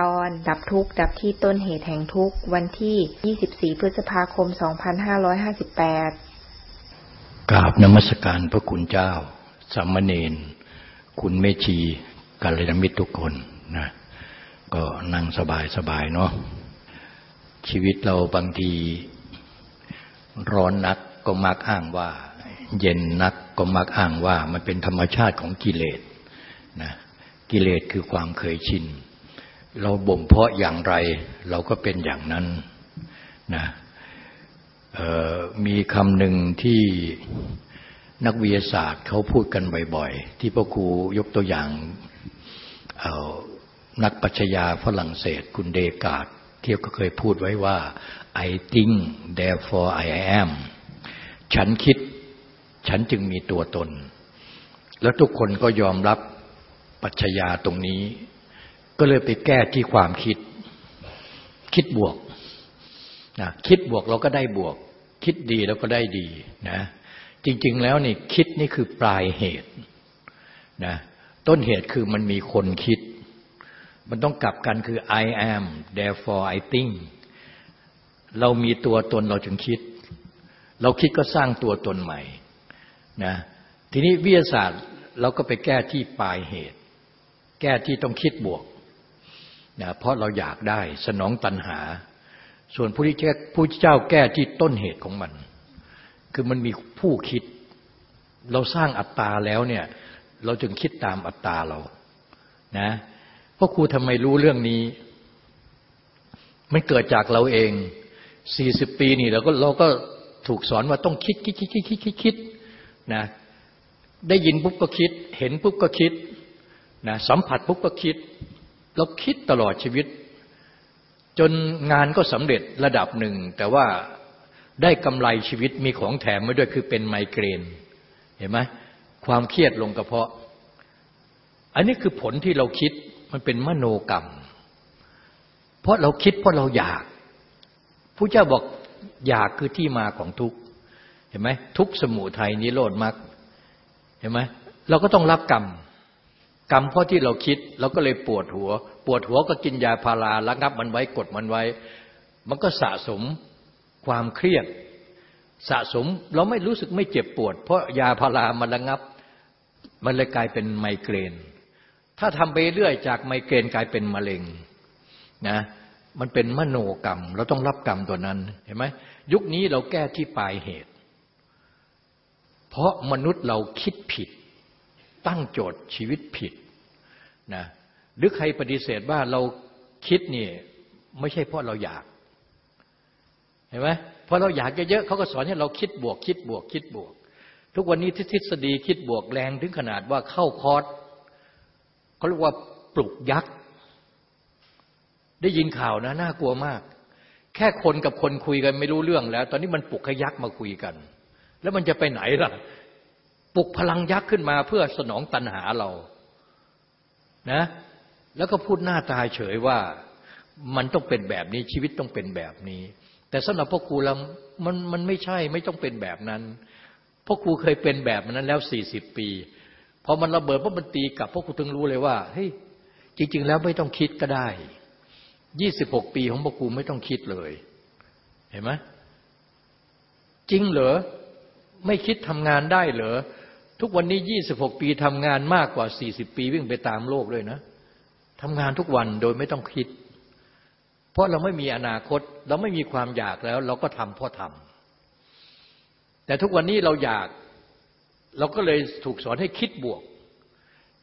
ตอนดับทุกข์ดับที่ต้นเหตุแห่งทุกข์ วันที่ 24 พฤษภาคม 2558 กราบนมัสการพระคุณเจ้าสามเณรคุณเมชีกัลยาณมิตรทุกคนนะก็นั่งสบายสบายเนาะชีวิตเราบางทีร้อนนักก็มักอ้างว่า เย็นนักก็มักอ้างว่ามันเป็นธรรมชาติของกิเลสนะกิเลสคือความเคยชิน เราบ่มเพาะอย่างไร เราก็เป็นอย่างนั้นนะมีคำหนึ่งที่นักวิทยาศาสตร์เขาพูดกันบ่อยๆ ที่พ่อครูยกตัวอย่างนักปัชญาฝรั่งเศสคุณเดกาดเที่ยวก็เคยพูดไว้ว่า I think therefore I am ฉันคิด ฉันจึงมีตัวตน แล้วทุกคนก็ยอมรับปัชญาตรงนี้ ก็เลยไปแก้ที่ความคิด คิดบวกนะคิดบวกเราก็ได้บวก คิดดีเราก็ได้ดีนะจริง ๆ แล้วนี่คิดนี่คือปลายเหตุนะต้นเหตุคือมันมีคนคิด มันต้องกลับกันคือ I am therefore I think เรามีตัวตนเราจึงคิด เราคิดก็สร้างตัวตนใหม่นะทีนี้วิทยาศาสตร์เราก็ไปแก้ที่ปลายเหตุ แก้ที่ต้องคิดบวก นะเพราะเราอยากได้สนองตัณหา ส่วนผู้ที่ผู้เจ้าแก้ที่ต้นเหตุของมัน คือมันมีผู้คิด เราสร้างอัตตาแล้วเนี่ยเราจึงคิดตามอัตตาเรานะเพราะครูทำไมรู้เรื่องนี้ มันเกิดจากเราเองสี่สิบปีนี่เราก็เราก็ถูกสอนว่าต้องคิดคิดคิดคิดคิดคิดคิดนะได้ยินปุ๊บก็คิด เห็นปุ๊บก็คิดนะสัมผัสปุ๊บก็คิด เราคิดตลอดชีวิต จนงานก็สำเร็จระดับหนึ่ง แต่ว่าได้กำไรชีวิตมีของแถมมาด้วยคือเป็นไมเกรน เห็นไหมความเครียดลงกระเพาะ อันนี้คือผลที่เราคิดมันเป็นมโนกรรม เพราะเราคิดเพราะเราอยากผู้เจ้าบอกอยากคือที่มาของทุกเห็นไหมทุกสมุทัยนิโรธมรรคเห็นไหมเราก็ต้องรับกรรม กรรมเพราะที่เราคิดเราก็เลยปวดหัว ปวดหัวก็กินยาพาราระงับมันไว้กดมันไว้ มันก็สะสมความเครียด สะสมเราไม่รู้สึกไม่เจ็บปวด เพราะยาพารามันระงับ มันเลยกลายเป็นไมเกรน ถ้าทำไปเรื่อยจากไมเกรนกลายเป็นมะเร็งนะมันเป็นมโนกรรม เราต้องรับกรรมตัวนั้นเห็นไหมยุคนี้เราแก้ที่ปลายเหตุ เพราะมนุษย์เราคิดผิด ตั้งโจทย์ชีวิตผิดนะหรือใครปฏิเสธว่าเราคิดนี่ไม่ใช่เพราะเราอยาก เห็นไหมเพราะเราอยากเยอะๆเขาก็สอนให้เราคิดบวก คิดบวก คิดบวก ทุกวันนี้ทฤษฎีคิดบวกแรงถึงขนาดว่าเข้าคอร์สเขาเรียกว่าปลุกยักษ์ ได้ยินข่าวนะน่ากลัวมาก แค่คนกับคนคุยกันไม่รู้เรื่องแล้ว ตอนนี้มันปลุกขยักษ์มาคุยกัน แล้วมันจะไปไหนล่ะ ปลุกพลังยักษ์ขึ้นมาเพื่อสนองตัณหาเรานะแล้วก็พูดหน้าตาเฉยว่ามันต้องเป็นแบบนี้ชีวิตต้องเป็นแบบนี้ แต่สำหรับพ่อครูเรามันมันไม่ใช่ไม่ต้องเป็นแบบนั้นพ่อครูเคยเป็นแบบนั้นแล้วสี่สิบปีพอมันระเบิดปุ๊บมันตีกลับพ่อครูถึงรู้เลยว่าเฮ้ยจริง ๆ แล้วไม่ต้องคิดก็ได้ยี่สิบหกปีของพ่อครูไม่ต้องคิดเลย เห็นไหมจริงเหรอไม่คิดทำงานได้เหรอ ทุกวันนี้ยี่สิบหกปีทำงานมากกว่าสี่สิบปีวิ่งไปตามโลกเลยนะทำงานทุกวันโดยไม่ต้องคิด เพราะเราไม่มีอนาคต เราไม่มีความอยากแล้ว เราก็ทำเพราะทำแต่ทุกวันนี้เราอยาก เราก็เลยถูกสอนให้คิดบวก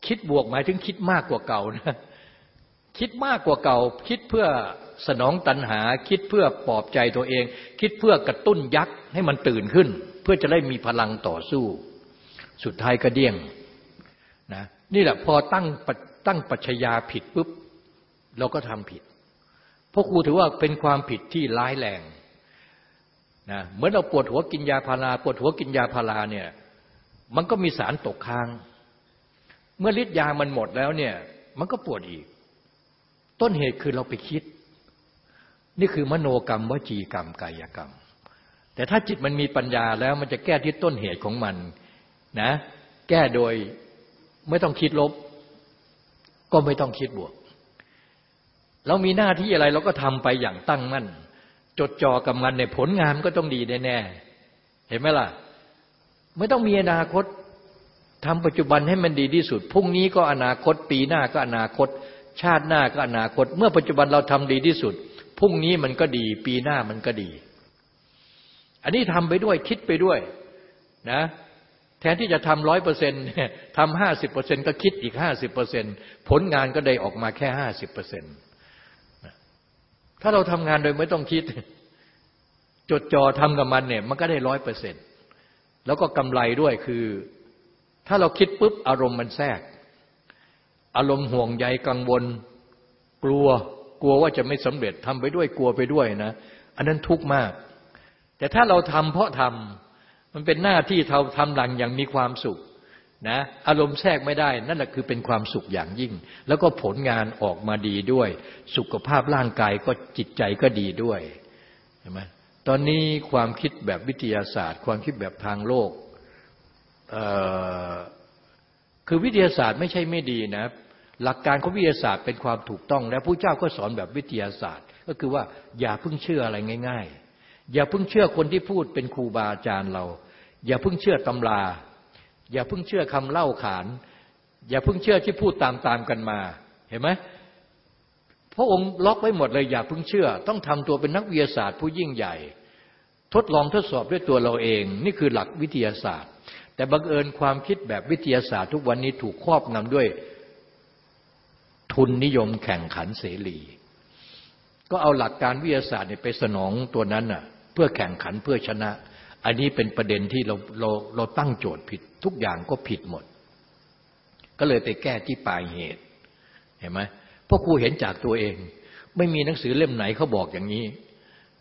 คิดบวกหมายถึงคิดมากกว่าเก่านะคิดมากกว่าเก่า คิดเพื่อสนองตัณหา คิดเพื่อปลอบใจตัวเอง คิดเพื่อกระตุ้นยักษ์ให้มันตื่นขึ้น เพื่อจะได้มีพลังต่อสู้ สุดท้ายก็เดี่ยงนะนี่แหละพอตั้งตั้งปัจญาผิดปุ๊บเราก็ทำผิด เพราะครูถือว่าเป็นความผิดที่ร้ายแรงนะเหมือนเราปวดหัวกินยาพาราปวดหัวกินยาพาราเนี่ยมันก็มีสารตกค้าง เมื่อฤทธิ์ยามันหมดแล้วเนี่ยมันก็ปวดอีก ต้นเหตุคือเราไปคิด นี่คือมโนกรรมวจีกรรมกายกรรม แต่ถ้าจิตมันมีปัญญาแล้วมันจะแก้ที่ต้นเหตุของมัน นะ แก้โดยไม่ต้องคิดลบ ก็ไม่ต้องคิดบวก เรามีหน้าที่อะไรเราก็ทำไปอย่างตั้งมั่น จดจ่อกับมันในผลงานก็ต้องดีแน่ๆเห็นไหมล่ะ ไม่ต้องมีอนาคตทำปัจจุบันให้มันดีที่สุดพรุ่งนี้ก็อนาคต ปีหน้าก็อนาคต ชาติหน้าก็อนาคต เมื่อปัจจุบันเราทำดีที่สุดพรุ่งนี้มันก็ดี ปีหน้ามันก็ดี อันนี้ทำไปด้วยคิดไปด้วยนะ แทนที่จะทำร้อยเปอร์เซ็นต์ทำห้าสิบเปอร์เซ็นก็คิดอีกห้าสิบเปอร์เซ็นผลงานก็ได้ออกมาแค่ห้าสิบเปอร์เซ็นต์ถ้าเราทำงานโดยไม่ต้องคิด จดจ่อทำกับมันเนี่ย มันก็ได้ร้อยเปอร์เซ็นต์แล้วก็กำไรด้วยคือ ถ้าเราคิดปุ๊บอารมณ์มันแทรก อารมณ์ห่วงใยกังวล กลัว กลัวว่าจะไม่สำเร็จทำไปด้วยกลัวไปด้วยนะ อันนั้นทุกข์มาก แต่ถ้าเราทำเพราะทำ มันเป็นหน้าที่เราทำหลังอย่างมีความสุขนะอารมณ์แทรกไม่ได้ นั่นแหละคือเป็นความสุขอย่างยิ่ง แล้วก็ผลงานออกมาดีด้วย สุขภาพร่างกายก็จิตใจก็ดีด้วยเห็นไหมตอนนี้ความคิดแบบวิทยาศาสตร์ ความคิดแบบทางโลกคือวิทยาศาสตร์ไม่ใช่ไม่ดีนะ หลักการของวิทยาศาสตร์เป็นความถูกต้อง และผู้เจ้าก็สอนแบบวิทยาศาสตร์ ก็คือว่าอย่าเพิ่งเชื่ออะไรง่าย ๆ อย่าเพิ่งเชื่อคนที่พูดเป็นครูบาอาจารย์เรา อย่าเพิ่งเชื่อตำรา อย่าเพิ่งเชื่อคำเล่าขาน อย่าเพิ่งเชื่อที่พูดตามๆกันมา เห็นไหมพระองค์ล็อกไว้หมดเลย อย่าเพิ่งเชื่อ ต้องทำตัวเป็นนักวิทยาศาสตร์ผู้ยิ่งใหญ่ ทดลองทดสอบด้วยตัวเราเอง นี่คือหลักวิทยาศาสตร์ แต่บังเอิญความคิดแบบวิทยาศาสตร์ทุกวันนี้ถูกครอบงำด้วยทุนนิยมแข่งขันเสรี ก็เอาหลักการวิทยาศาสตร์ไปสนองตัวนั้นน่ะ พื่อแข่งขันเพื่อชนะ อันนี้เป็นประเด็นที่เราเราเราตั้งโจทย์ผิดทุกอย่างก็ผิดหมด ก็เลยไปแก้ที่ปลายเหตุ เห็นไหมพราะครูเห็นจากตัวเอง ไม่มีหนังสือเล่มไหนเขาบอกอย่างนี้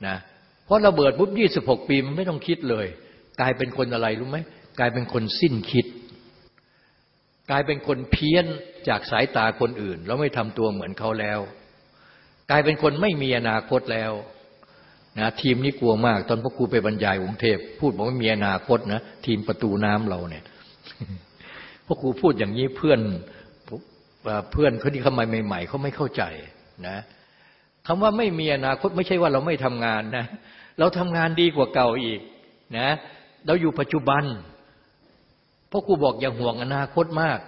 นะเพราะราเบิดปุ๊บยี่สิบหกปีมันไม่ต้องคิดเลย กลายเป็นคนอะไรรู้ไหมกลายเป็นคนสิ้นคิด กลายเป็นคนเพี้ยนจากสายตาคนอื่น แล้วไม่ทำตัวเหมือนเขาแล้ว กลายเป็นคนไม่มีอนาคตแล้ว นะทีมนี้กลัวมาก ตอนพ่อครูไปบรรยายกรุงเทพพูดบอกว่ามีอนาคตนะทีมประตูน้ำเราเนี่ยพ่อครูพูดอย่างนี้เพื่อนเพื่อนเขาที่เข้ามาใหม่ๆเขาไม่เข้าใจนะคำว่าไม่มีอนาคตไม่ใช่ว่าเราไม่ทำงานนะ เราทำงานดีกว่าเก่าอีกนะ เราอยู่ปัจจุบันพ่อครูบอกอย่าห่วงอนาคตมาก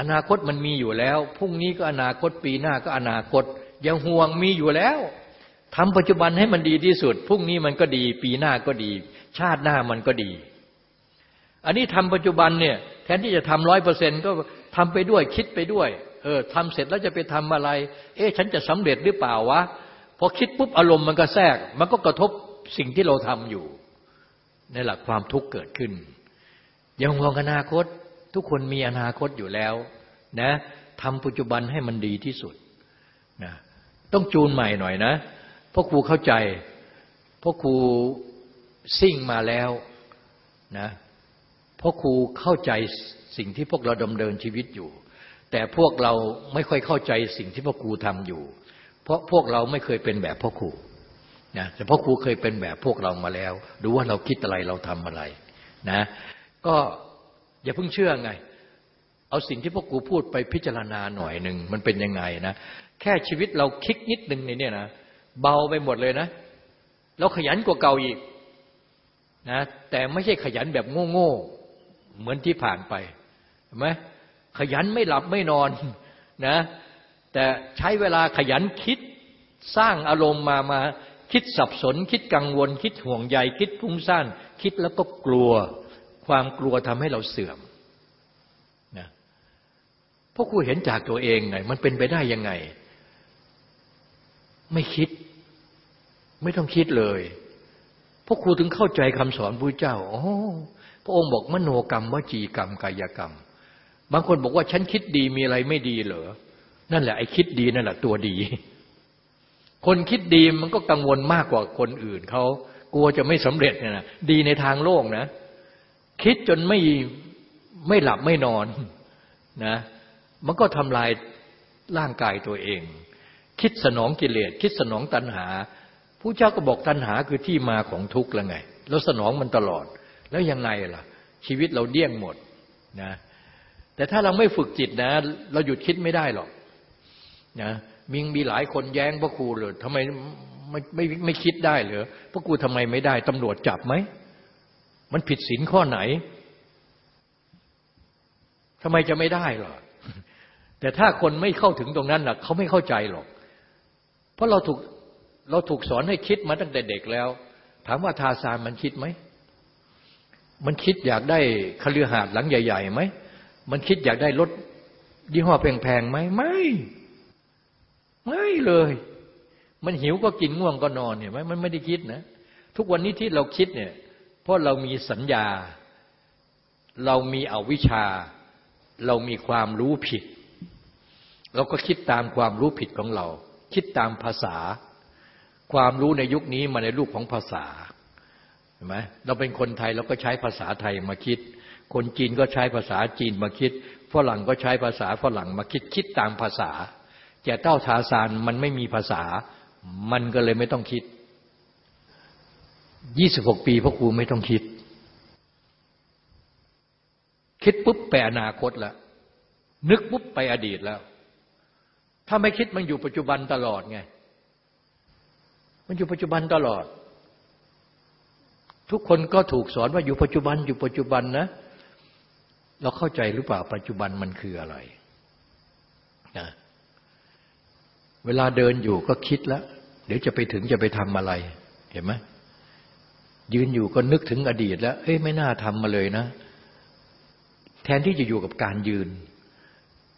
อนาคตมันมีอยู่แล้วพรุ่งนี้ก็อนาคตปีหน้าก็อนาคต อย่าห่วงมีอยู่แล้ว ทำปัจจุบันให้มันดีที่สุดพรุ่งนี้มันก็ดี ปีหน้าก็ดี ชาติหน้ามันก็ดี อันนี้ทำปัจจุบันเนี่ยแทนที่จะทำร้อยเปอร์เซ็นก็ทำไปด้วยคิดไปด้วยเออทำเสร็จแล้วจะไปทำอะไร เอ๊ะฉันจะสำเร็จหรือเปล่าวะพอคิดปุ๊บอารมณ์มันก็แทรก มันก็กระทบสิ่งที่เราทำอยู่ ในหลักความทุกข์เกิดขึ้นยังห่วงอนาคต ทุกคนมีอนาคตอยู่แล้วนะทำปัจจุบันให้มันดีที่สุดนะต้องจูนใหม่หน่อยนะ พ่อครูเข้าใจพ่อครูซิ่งมาแล้วนะพ่อครูเข้าใจสิ่งที่พวกเราดำเนินชีวิตอยู่ แต่พวกเราไม่ค่อยเข้าใจสิ่งที่พ่อครูทำอยู่ เพราะพวกเราไม่เคยเป็นแบบพ่อครูนะแต่พ่อครูเคยเป็นแบบพวกเรามาแล้วดูว่าเราคิดอะไรเราทำอะไรนะก็อย่าเพิ่งเชื่อไง เอาสิ่งที่พ่อครูพูดไปพิจารณาหน่อยหนึ่งมันเป็นยังไงนะแค่ชีวิตเราคิดนิดหนึ่งในนี่นะ เบาไปหมดเลยนะเราขยันกว่าเก่าอีกนะแต่ไม่ใช่ขยันแบบโง่ๆเหมือนที่ผ่านไปเห็นไหมขยันไม่หลับไม่นอนนะแต่ใช้เวลาขยันคิดสร้างอารมณ์มามาคิดสับสน คิดกังวล คิดห่วงใยคิดฟุ้งซ่านคิดแล้วก็กลัว ความกลัวทำให้เราเสื่อมนะพวกครูเห็นจากตัวเองไงมันเป็นไปได้ยังไง ไม่คิด ไม่ต้องคิดเลยพราะครูถึงเข้าใจคำสอนพระเจ้า โอ้พระองค์บอกมโนกรรมวจีกรรมกายกรรม บางคนบอกว่าฉันคิดดีมีอะไรไม่ดีเหรอ นั่นแหละไอ้คิดดีนั่นแหละตัวดี คนคิดดีมันก็กังวลมากกว่าคนอื่นเขากลัวจะไม่สำเร็จเนี่ยนะดีในทางโลกนะ คิดจนไม่ไม่หลับไม่นอนนะ มันก็ทำลายร่างกายตัวเอง คิดสนองกิเลสคิดสนองตัณหา ผู้เจ้าก็บอกตัณหาคือที่มาของทุกข์แล้วไงเราสนองมันตลอด แล้วยังไงล่ะ ชีวิตเราเดี่ยงหมดนะแต่ถ้าเราไม่ฝึกจิตนะ เราหยุดคิดไม่ได้หรอกนะมีมีหลายคนแย้งพระครูเลยทำไมไม่ไม่ไม่คิดได้เหรอพระครูทำไมไม่ได้ตำรวจจับไหม มันผิดศีลข้อไหนทำไมจะไม่ได้หรอแต่ถ้าคนไม่เข้าถึงตรงนั้นน่ะเขาไม่เข้าใจหรอก เพราะเราถูก เราถูกสอนให้คิดมาตั้งแต่เด็กแล้ว ถามว่าทาซานมันคิดไหม มันคิดอยากได้คฤหาสน์หลังใหญ่ๆไหม มันคิดอยากได้รถยี่ห้อแพงๆไหมไม่ ไม่เลย มันหิวก็กินง่วงก็นอนเห็นไหมมันไม่ได้คิดนะ ทุกวันนี้ที่เราคิดเนี่ย เพราะเรามีสัญญา เรามีอวิชชา เรามีความรู้ผิด เราก็คิดตามความรู้ผิดของเรา คิดตามภาษา ความรู้ในยุคนี้มาในรูปของภาษาเห็นไหมเราเป็นคนไทยเราก็ใช้ภาษาไทยมาคิด คนจีนก็ใช้ภาษาจีนมาคิด ฝรั่งก็ใช้ภาษาฝรั่งมาคิดคิดตามภาษาแต่เต้าทาซานมันไม่มีภาษา มันก็เลยไม่ต้องคิดยี่สิบหกปีพ่อครูไม่ต้องคิด คิดปุ๊บไปอนาคตแล้วนึกปุ๊บไปอดีตแล้ว ถ้าไม่คิดมันอยู่ปัจจุบันตลอดไง มันอยู่ปัจจุบันตลอด ทุกคนก็ถูกสอนว่าอยู่ปัจจุบันอยู่ปัจจุบันนะ เราเข้าใจหรือเปล่าปัจจุบันมันคืออะไรนะเวลาเดินอยู่ก็คิดแล้ว เดี๋ยวจะไปถึงจะไปทำอะไร เห็นไหมยืนอยู่ก็นึกถึงอดีตแล้ว เอ้ยไม่น่าทำมาเลยนะ แทนที่จะอยู่กับการยืน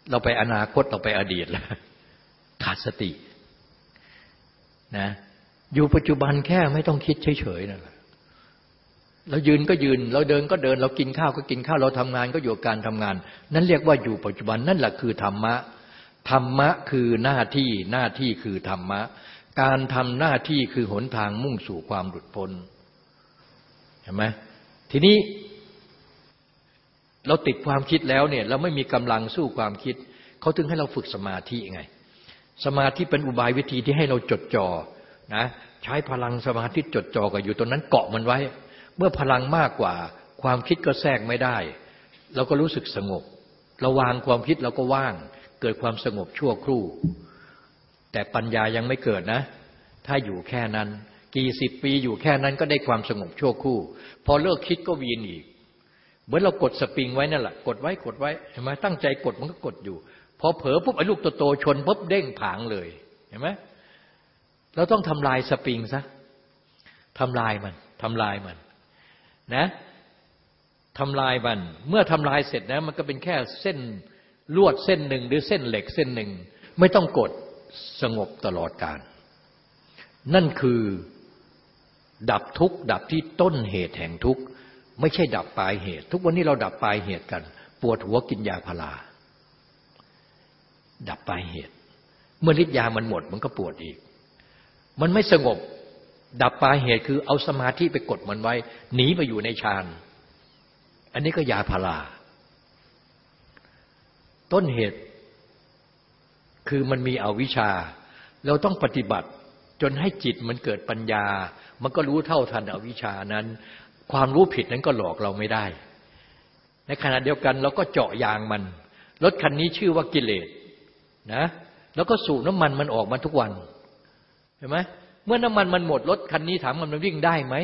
เราไปอนาคตเราไปอดีตแล้วขาดสตินะ อยู่ปัจจุบันแค่ไม่ต้องคิดเฉยๆนั่นแหละเรายืนก็ยืน เราเดินก็เดิน เรากินข้าวก็กินข้าว เราทำงานก็อยู่การทำงาน นั่นเรียกว่าอยู่ปัจจุบันนั่นแหละคือธรรมะ ธรรมะคือหน้าที่หน้าที่คือธรรมะ การทำหน้าที่คือหนทางมุ่งสู่ความหลุดพ้นเห็นไหมทีนี้ เราติดความคิดแล้วเนี่ย เราไม่มีกำลังสู้ความคิด เขาถึงให้เราฝึกสมาธิไง สมาธิเป็นอุบายวิธีที่ให้เราจดจ่อ นะใช้พลังสมาธิจดจ่อกับอยู่ตรงนั้นเกาะมันไว้ เมื่อพลังมากกว่า ความคิดก็แทรกไม่ได้ เราก็รู้สึกสงบราวางความคิดเราก็ว่าง เกิดความสงบชั่วครู่ แต่ปัญญายังไม่เกิดนะ ถ้าอยู่แค่นั้น กี่สิบปีอยู่แค่นั้นก็ได้ความสงบชั่วครู่ พอเลิกคิดก็วีนอีก เหมือนเรากดสปริงไว้นั่นแหละกดไว้กดไว้เห็นไหมตั้งใจกดมันก็กดอยู่พอเผลอปุ๊บไอ้ลูกโตๆชนปุ๊บเด้งผางเลยเห็นไหม เราต้องทำลายสปริงซะทำลายมันทำลายมันนะทำลายมัน เมื่อทำลายเสร็จนะมันก็เป็นแค่เส้นลวดเส้นหนึ่งหรือเส้นเหล็กเส้นหนึ่ง ไม่ต้องกดสงบตลอดการ นั่นคือดับทุกข์ ดับที่ต้นเหตุแห่งทุกข์ ไม่ใช่ดับปลายเหตุ ทุกวันนี้เราดับปลายเหตุกัน ปวดหัวกินยาพาราดับปลายเหตุ เมื่อฤทธิ์ยามันหมดมันก็ปวดอีก มันไม่สงบ ดับปลายเหตุคือเอาสมาธิไปกดมันไว้ หนีไปอยู่ในฌาน อันนี้ก็ยาพาราต้นเหตุ คือมันมีอวิชชา เราต้องปฏิบัติจนให้จิตมันเกิดปัญญา มันก็รู้เท่าทันอวิชชานั้น ความรู้ผิดนั้นก็หลอกเราไม่ได้ ในขณะเดียวกันเราก็เจาะยางมันรถคันนี้ชื่อว่ากิเลสนะ แล้วก็สูบน้ำมันมันออกมาทุกวัน เห็นไหมเมื่อน้ำมันมันหมดรถคันนี้ถามมันมันวิ่งได้ไหม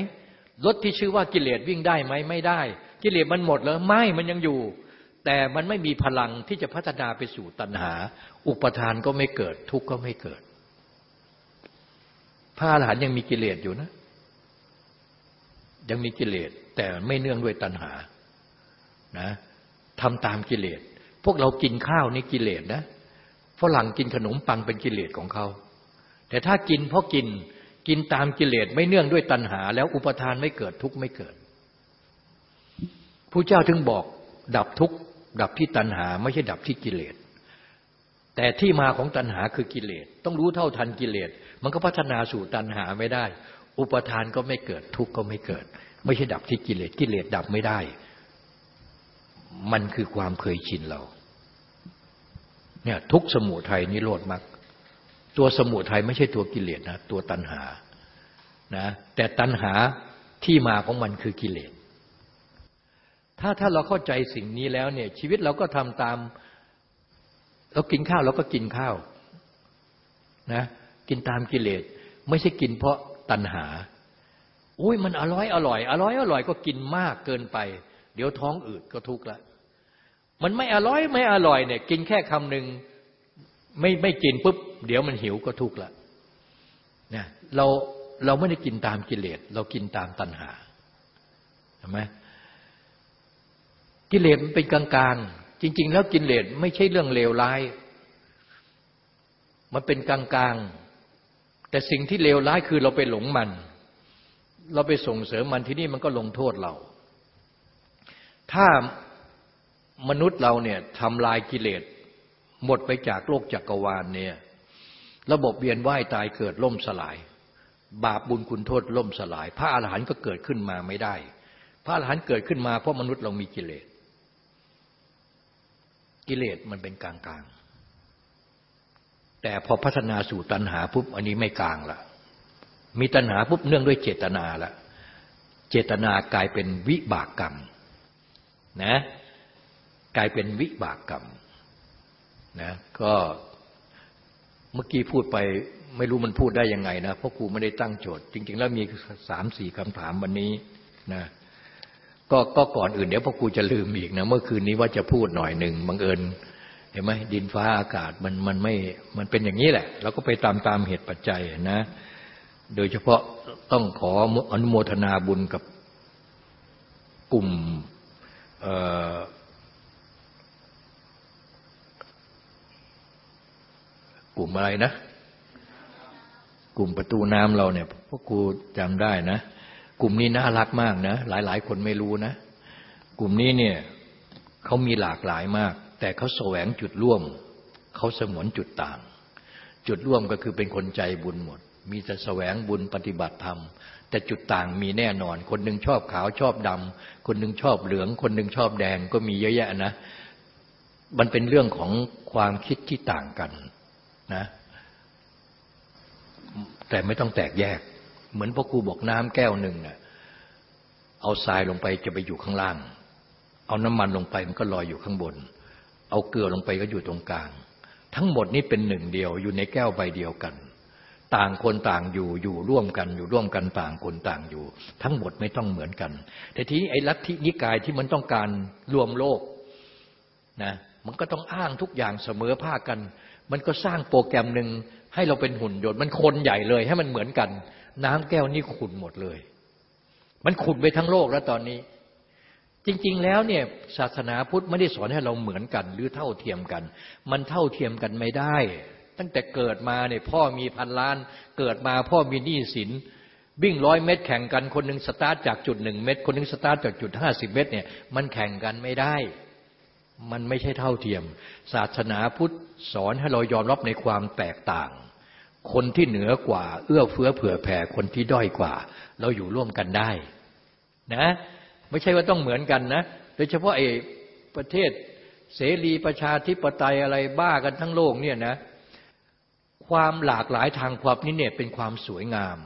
รถที่ชื่อว่ากิเลสวิ่งได้ไหมไม่ได้ กิเลสมันหมดแล้วไม่มันยังอยู่ แต่มันไม่มีพลังที่จะพัฒนาไปสู่ตัณหา อุปทานก็ไม่เกิด ทุกข์ก็ไม่เกิดพระอรหันต์ยังมีกิเลสอยู่นะ ยังมีกิเลสแต่ไม่เนื่องด้วยตัณหานะทำตามกิเลส พวกเรากินข้าวนี่กิเลสนะฝรั่งกินขนมปังเป็นกิเลสของเขา แต่ถ้ากินเพราะกินกินตามกิเลสไม่เนื่องด้วยตัณหา แล้วอุปทานไม่เกิดทุกข์ไม่เกิดผู้เจ้าถึงบอกดับทุกข์ดับที่ตัณหา ไม่ใช่ดับที่กิเลส แต่ที่มาของตัณหาคือกิเลส ต้องรู้เท่าทันกิเลส มันก็พัฒนาสู่ตัณหาไม่ได้ อุปทานก็ไม่เกิดทุกข์ก็ไม่เกิด ไม่ใช่ดับที่กิเลสกิเลสดับไม่ได้ มันคือความเคยชินเราเนี่ยทุกสมุทัยนิโรธมรรค ตัวสมุทัยไม่ใช่ตัวกิเลสนะตัวตัณหานะแต่ตัณหาที่มาของมันคือกิเลส ถ้าถ้าเราเข้าใจสิ่งนี้แล้วเนี่ยชีวิตเราก็ทำตาม เรากินข้าวเราก็กินข้าวนะกินตามกิเลส ไม่ใช่กินเพราะตัณหาโอ้ยมันอร่อยอร่อย อร่อยอร่อยก็กินมากเกินไป เดี๋ยวท้องอืดก็ทุกข์ละมันไม่อร่อยไม่อร่อยเนี่ย กินแค่คำหนึ่งไม่ไม่กินปุ๊บ เดี๋ยวมันหิวก็ทุกข์ละเนี่ยเราเราไม่ได้กินตามกิเลส เรากินตามตัณหาเห็นไหมกิเลสมันเป็นกลางๆ จริง ๆ แล้วกิเลสไม่ใช่เรื่องเลวร้าย มันเป็นกลางๆ แต่สิ่งที่เลวร้ายคือเราไปหลงมัน เราไปส่งเสริมมันที่นี่มันก็ลงโทษเรา ถ้ามนุษย์เราเนี่ยทำลายกิเลสหมดไปจากโลกจักรวาลเนี่ย ระบบเวียนว่ายตายเกิดล่มสลาย บาปบุญคุณโทษล่มสลาย พระอาหารหันต์ก็เกิดขึ้นมาไม่ได้ พระอาหารหันต์เกิดขึ้นมาเพราะมนุษย์เรามีกิเลส กิเลสมันเป็นกลางกลางแต่พอพัฒนาสู่ตัณหาปุ๊บอันนี้ไม่กลางละมีตัณหาปุ๊บเนื่องด้วยเจตนาละเจตนากลายเป็นวิบากกรรมนะกลายเป็นวิบากกรรมนะก็ เมื่อกี้พูดไปไม่รู้มันพูดได้ยังไงนะเพราะครูไม่ได้ตั้งโจทย์ จริง ๆ แล้วมีสามสี่คำถามวันนี้นะก็ก็ก่อนอื่นเดี๋ยวพ่อครูจะลืมอีกนะเมื่อคืนนี้ว่าจะพูดหน่อยหนึ่งบังเอิญเห็นไหมดินฟ้าอากาศมันมันไม่มันเป็นอย่างนี้แหละเราก็ไปตามตามเหตุปัจจัยนะ โดยเฉพาะต้องขออนุโมทนาบุญกับกลุ่ม กลุ่มอะไรนะ กลุ่มประตูน้ำเราเนี่ยพวกครูจำได้นะ กลุ่มนี้น่ารักมากนะ หลายๆ คนไม่รู้นะ กลุ่มนี้เนี่ยเขามีหลากหลายมาก แต่เขาแสวงจุดร่วม เขาสมวนจุดต่าง จุดร่วมก็คือเป็นคนใจบุญหมด มีแต่แสวงบุญปฏิบัติธรรมแต่จุดต่างมีแน่นอน คนหนึ่งชอบขาวชอบดำ คนหนึ่งชอบเหลือง คนหนึ่งชอบแดงก็มีเยอะแยะนะ มันเป็นเรื่องของความคิดที่ต่างกัน นะ แต่ไม่ต้องแตกแยก เหมือนพ่อครูบอกน้ำแก้วหนึ่งเนะ่ยเอาทรายลงไปจะไปอยู่ข้างล่าง เอาน้ำมันลงไปมันก็ลอยอยู่ข้างบน เอาเกลือลงไปก็อยู่ตรงกลาง ทั้งหมดนี้เป็นหนึ่งเดียวอยู่ในแก้วใบเดียวกัน ต่างคนต่างอยู่อยู่ร่วมกันอยู่ร่วมกันต่างคนต่างอยู่ ทั้งหมดไม่ต้องเหมือนกัน แต่ทีนี้ไอ้ลัทธินิกายที่มันต้องการรวมโลกนะมันก็ต้องอ้างทุกอย่างเสมอภาคกัน มันก็สร้างโปรแกรมหนึ่งให้เราเป็นหุ่นยนต์ มันคนใหญ่เลย ให้มันเหมือนกัน น้ำแก้วนี้ขุ่นหมดเลย มันขุ่นไปทั้งโลกแล้วตอนนี้ จริง ๆ แล้วเนี่ยศาสนาพุทธไม่ได้สอนให้เราเหมือนกัน หรือเท่าเทียมกัน มันเท่าเทียมกันไม่ได้ ตั้งแต่เกิดมาเนี่ยพ่อมีพันล้าน เกิดมาพ่อมีหนี้สินวิ่งร้อยเมตรแข่งกันคนหนึ่งสตาร์ทจากจุดหนึ่งเมตร คนหนึ่งสตาร์ทจากจุดห้าสิบเมตรเนี่ยมันแข่งกันไม่ได้ มันไม่ใช่เท่าเทียม ศาสนาพุทธสอนให้เรายอมรับในความแตกต่าง คนที่เหนือกว่า เอื้อเฟื้อเผื่อแผ่คนที่ด้อยกว่า เราอยู่ร่วมกันได้ นะ ไม่ใช่ว่าต้องเหมือนกันนะ โดยเฉพาะไอ้ประเทศเสรีประชาธิปไตยอะไรบ้ากันทั้งโลกเนี่ยนะ ความหลากหลายทางความนี้เนี่ยเป็นความสวยงาม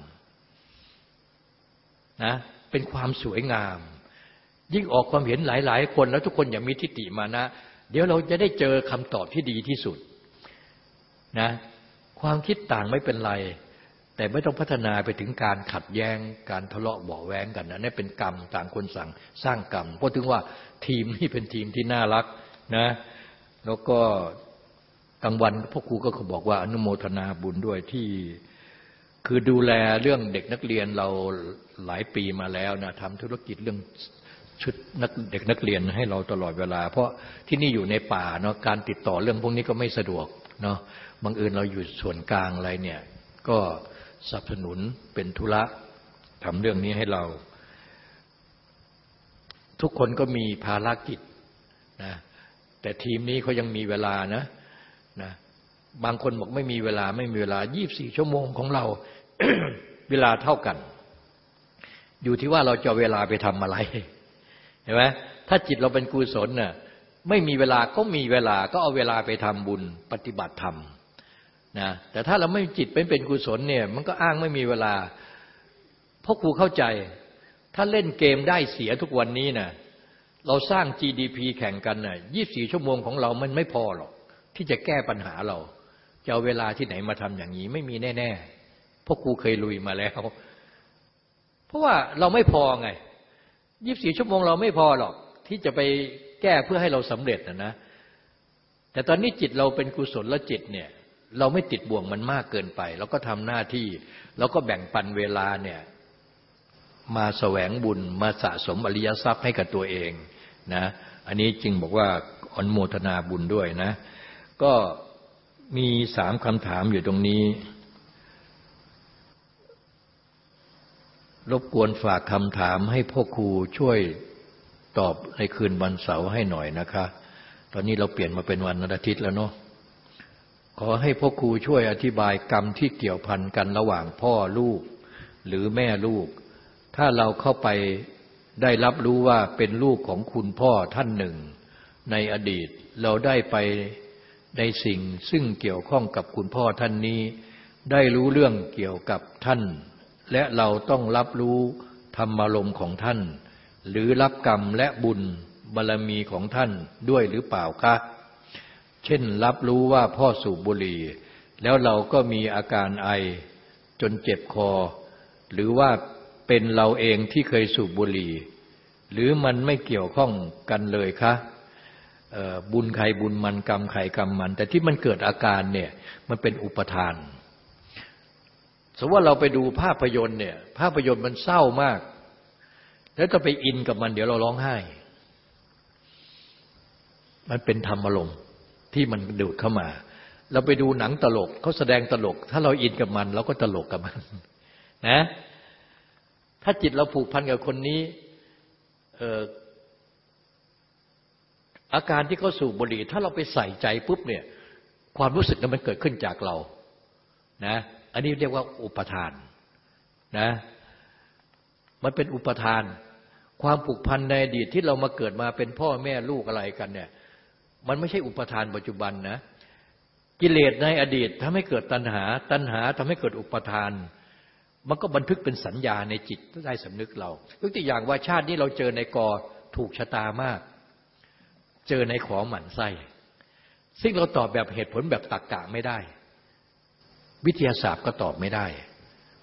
นะเป็นความสวยงาม ยิ่งออกความเห็นหลาย ๆ คนแล้วทุกคนอย่ามีทิฏฐิมานะ เดี๋ยวเราจะได้เจอคำตอบที่ดีที่สุดนะความคิดต่างไม่เป็นไร แต่ไม่ต้องพัฒนาไปถึงการขัดแย้ง การทะเลาะเบาแวงกันนะนี่เป็นกรรมต่างคนสั่งสร้างกรรม เพราะถึงว่าทีมนี่เป็นทีมที่น่ารักนะ แล้วก็กลางวันพ่อครูก็บอกว่าอนุโมทนาบุญด้วยที่คือดูแลเรื่องเด็กนักเรียนเราหลายปีมาแล้วนะทำธุรกิจเรื่อง ชุดนักเด็กนักเรียนให้เราตลอดเวลา เพราะที่นี่อยู่ในป่าเนาะการติดต่อเรื่องพวกนี้ก็ไม่สะดวกเนาะบางอื่นเราอยู่ส่วนกลางอะไรเนี่ยก็สนับสนุนเป็นธุระทำเรื่องนี้ให้เรา ทุกคนก็มีภารกิจนะแต่ทีมนี้เขายังมีเวลานะนะบางคนบอกไม่มีเวลาไม่มีเวลา 24 ชั่วโมงของเรา เวลาเท่ากัน อยู่ที่ว่าเราจะเวลาไปทำอะไร ห็นไหมถ้าจิตเราเป็นกุศลน่ะไม่มีเวลาก็มีเวลาก็เอาเวลาไปทำบุญปฏิบัติธรรมนะแต่ถ้าเราไม่จิตเป็นเป็นกุศลเนี่ย มันก็อ้างไม่มีเวลาเพราะครูเข้าใจ ถ้าเล่นเกมได้เสียทุกวันนี้นะเราสร้าง GDP แข่งกันนะ่ะ24ชั่วโมงของเรามันไม่พอหรอก ที่จะแก้ปัญหาเรา จะเอาเวลาที่ไหนมาทำอย่างนี้ ไม่มีแน่ๆเพราะครูเคยลุยมาแล้ว เพราะว่าเราไม่พอไง ยี่บสี่ชั่วโมงเราไม่พอหรอก ที่จะไปแก้เพื่อให้เราสำเร็จนะนะ แต่ตอนนี้จิตเราเป็นกุศลและจิตเนี่ย เราไม่ติดบ่วงมันมากเกินไป เราก็ทำหน้าที่ แล้วก็แบ่งปันเวลาเนี่ยมาแสวงบุญมาสะสมอริยทรัพย์ให้กับตัวเองนะอันนี้จึงบอกว่าอนโมทนาบุญด้วยนะ ก็มีสามคำถามอยู่ตรงนี้ รบกวนฝากคำถามให้พ่อครูช่วยตอบในคืนวันเสาร์ให้หน่อยนะคะ ตอนนี้เราเปลี่ยนมาเป็นวันอาทิตย์แล้วเนาะ ขอให้พ่อครูช่วยอธิบายกรรมที่เกี่ยวพันกันระหว่างพ่อลูก หรือแม่ลูก ถ้าเราเข้าไปได้รับรู้ว่าเป็นลูกของคุณพ่อท่านหนึ่ง ในอดีตเราได้ไปในสิ่งซึ่งเกี่ยวข้องกับคุณพ่อท่านนี้ ได้รู้เรื่องเกี่ยวกับท่าน และเราต้องรับรู้ธรรมารมของท่าน หรือรับกรรมและบุญบารรมีของท่านด้วยหรือเปล่าคะ เช่นรับรู้ว่าพ่อสูบบุหรี่ แล้วเราก็มีอาการไอจนเจ็บคอ หรือว่าเป็นเราเองที่เคยสูบบุหรี่ หรือมันไม่เกี่ยวข้องกันเลยคะบุญใครบุญมันกรรมใครกรรมมัน แต่ที่มันเกิดอาการเนี่ยมันเป็นอุปทาน สมมติว่าเราไปดูภาพยนตร์เนี่ย ภาพยนตร์มันเศร้ามาก แล้วจะไปอินกับมันเดี๋ยวเราร้องไห้ มันเป็นธรรมอารมณ์ที่มันดูดเข้ามา เราไปดูหนังตลกเขาแสดงตลก ถ้าเราอินกับมันเราก็ตลกกับมัน นะ ถ้าจิตเราผูกพันกับคนนี้อาการที่เขาสูบบุหรี่ ถ้าเราไปใส่ใจปุ๊บเนี่ย ความรู้สึกนั้นมันเกิดขึ้นจากเรา นะ อันนี้เรียกว่าอุปทานนะ มันเป็นอุปทาน ความผูกพันในอดีตที่เรามาเกิดมาเป็นพ่อแม่ลูกอะไรกันเนี่ย มันไม่ใช่อุปทานปัจจุบันนะ กิเลสในอดีตทำให้เกิดตัณหา ตัณหาทำให้เกิดอุปทาน มันก็บันทึกเป็นสัญญาในจิตได้สำนึกเรายกตัวอย่างว่าชาตินี้เราเจอในกอถูกชะตามาก เจอในของหมันไส้ซึ่งเราตอบแบบเหตุผลแบบตรรกกะไม่ได้ วิทยาศาสตร์ก็ตอบไม่ได้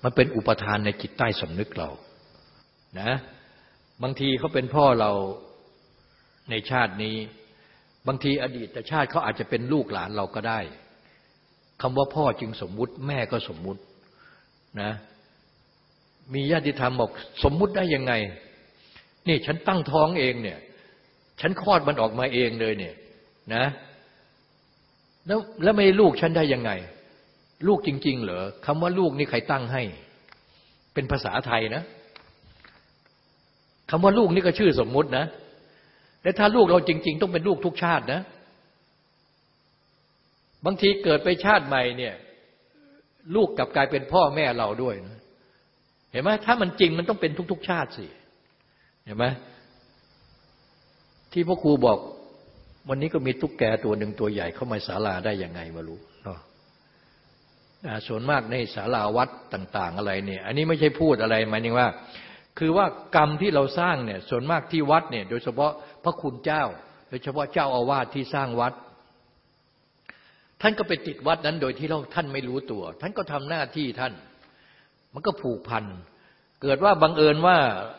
มันเป็นอุปทานในจิตใต้สำนึกเรา นะ บางทีเขาเป็นพ่อเราในชาตินี้ บางทีอดีตชาติเขาอาจจะเป็นลูกหลานเราก็ได้คำว่าพ่อจึงสมมุติ แม่ก็สมมุตินะมีญาติธรรมบอกสมมุติได้ยังไง นี่ฉันตั้งท้องเองเนี่ย ฉันคลอดมันออกมาเองเลยเนี่ยนะ แล้วแล้วไม่ลูกฉันได้ยังไง ลูกจริง ๆ เหรอคำว่าลูกนี่ใครตั้งให้ เป็นภาษาไทยนะคำว่าลูกนี่ก็ชื่อสมมุตินะแต่ถ้าลูกเราจริง ๆ ต้องเป็นลูกทุกชาตินะ บางทีเกิดไปชาติใหม่เนี่ย ลูกกลับกลายเป็นพ่อแม่เราด้วยนะเห็นไหมถ้ามันจริงมันต้องเป็นทุก ๆ ชาติสิเห็นไหมที่พ่อครูบอก วันนี้ก็มีตุ๊กแกตัวหนึ่งตัวใหญ่เข้ามาศาลาได้ยังไงมารู้เนาะ ส่วนมากในศาลาวัดต่าง ๆ อะไรเนี่ย อันนี้ไม่ใช่พูดอะไรหมายถึงว่า คือว่ากรรมที่เราสร้างเนี่ย ส่วนมากที่วัดเนี่ย โดยเฉพาะพระคุณเจ้า โดยเฉพาะเจ้าอาวาสที่สร้างวัด ท่านก็ไปติดวัดนั้นโดยที่เราท่านไม่รู้ตัว ท่านก็ทำหน้าที่ท่าน มันก็ผูกพัน เกิดว่าบังเอิญว่า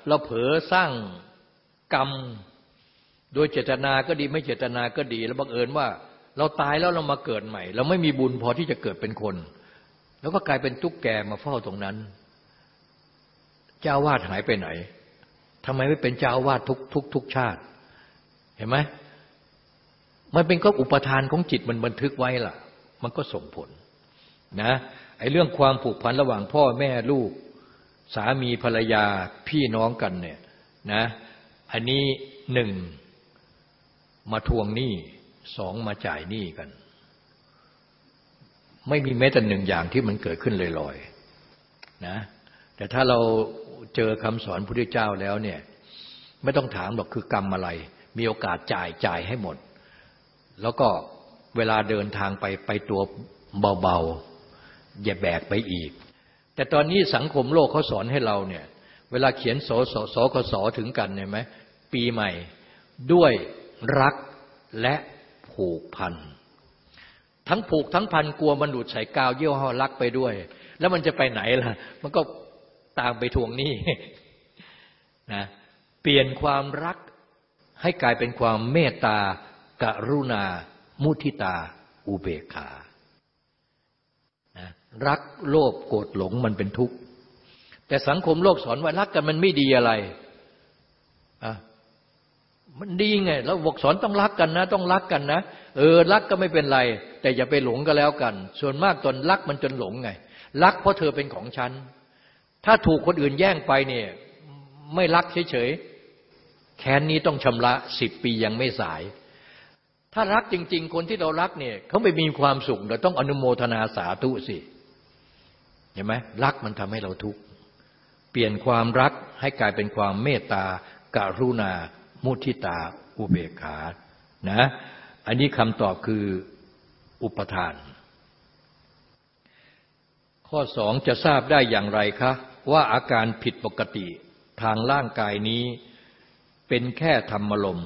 เราเผลอสร้างกรรม โดยเจตนาก็ดีไม่เจตนาก็ดี แล้วบังเอิญว่า เราตายแล้วเรามาเกิดใหม่ เราไม่มีบุญพอที่จะเกิดเป็นคน แล้วก็กลายเป็นตุ๊กแกมาเฝ้าตรงนั้น เจ้าวาดหายไปไหนทำไมไม่เป็นเจ้าวาดทุกทุกทุกชาติ เห็นไหมมันเป็นก็อุปทานของจิตมันบันทึกไว้ล่ะ มันก็ส่งผลนะไอ้เรื่องความผูกพันระหว่างพ่อแม่ลูก สามีภรรยาพี่น้องกันเนี่ยนะอันนี้หนึ่งมาทวงหนี้สองมาจ่ายหนี้กัน ไม่มีแม้แต่หนึ่งอย่างที่มันเกิดขึ้นลอยๆนะแต่ถ้าเราเจอคำสอนพระพุทธเจ้าแล้วเนี่ยไม่ต้องถามหรอกคือกรรมอะไร มีโอกาสจ่ายจ่ายให้หมด แล้วก็เวลาเดินทางไปไปตัวเบาๆ อย่าแบกไปอีก แต่ตอนนี้สังคมโลกเขาสอนให้เราเนี่ยเวลาเขียนสสสกสถึงกันเนี่ยไหมปีใหม่ด้วยรักและผูกพัน ทั้งผูกทั้งพันกลัวมันดูดใส่กาวเยี่ยวห่อรักไปด้วย แล้วมันจะไปไหนล่ะ มันก็ตามไปทวงหนี้นะเปลี่ยนความรักให้กลายเป็นความเมตตากรุณา มุทิตา อุเบกขานะรักโลภโกรธหลงมันเป็นทุกข์ แต่สังคมโลกสอนว่ารักกันมันไม่ดีอะไรอะมันดีไง แล้วบอกสอนต้องรักกันนะ ต้องรักกันนะ เออรักก็ไม่เป็นไร แต่อย่าไปหลงก็แล้วกัน ส่วนมากตนรักมันจนหลงไง รักเพราะเธอเป็นของฉัน ถ้าถูกคนอื่นแย่งไปเนี่ย ไม่รักเฉยๆแค้นนี้ต้องชำระสิบปียังไม่สาย ถ้ารักจริง ๆ คนที่เรารักเนี่ยเขาไม่มีความสุขเราต้องอนุโมทนาสาธุสิเห็นไหมรักมันทำให้เราทุกข์เปลี่ยนความรักให้กลายเป็นความเมตตาการุณา มุทิตา อุเบกขานะ อันนี้คำตอบคืออุปทาน ข้อสองจะทราบได้อย่างไรคะ ว่าอาการผิดปกติทางร่างกายนี้เป็นแค่ธรรมลม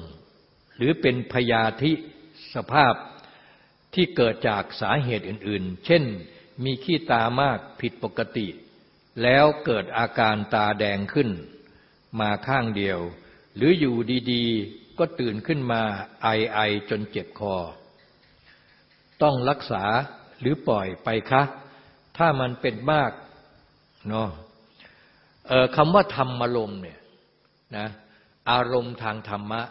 หรือเป็นพยาธิสภาพที่เกิดจากสาเหตุอื่นๆ เช่นมีขี้ตามากผิดปกติ แล้วเกิดอาการตาแดงขึ้น มาข้างเดียว หรืออยู่ดีๆ ก็ตื่นขึ้นมาไอไอจนเจ็บคอ ต้องรักษาหรือปล่อยไปคะ ถ้ามันเป็นมากเนาะคำว่าธรรมอารมณ์เนี่ยนะอารมณ์ทางธรรมะ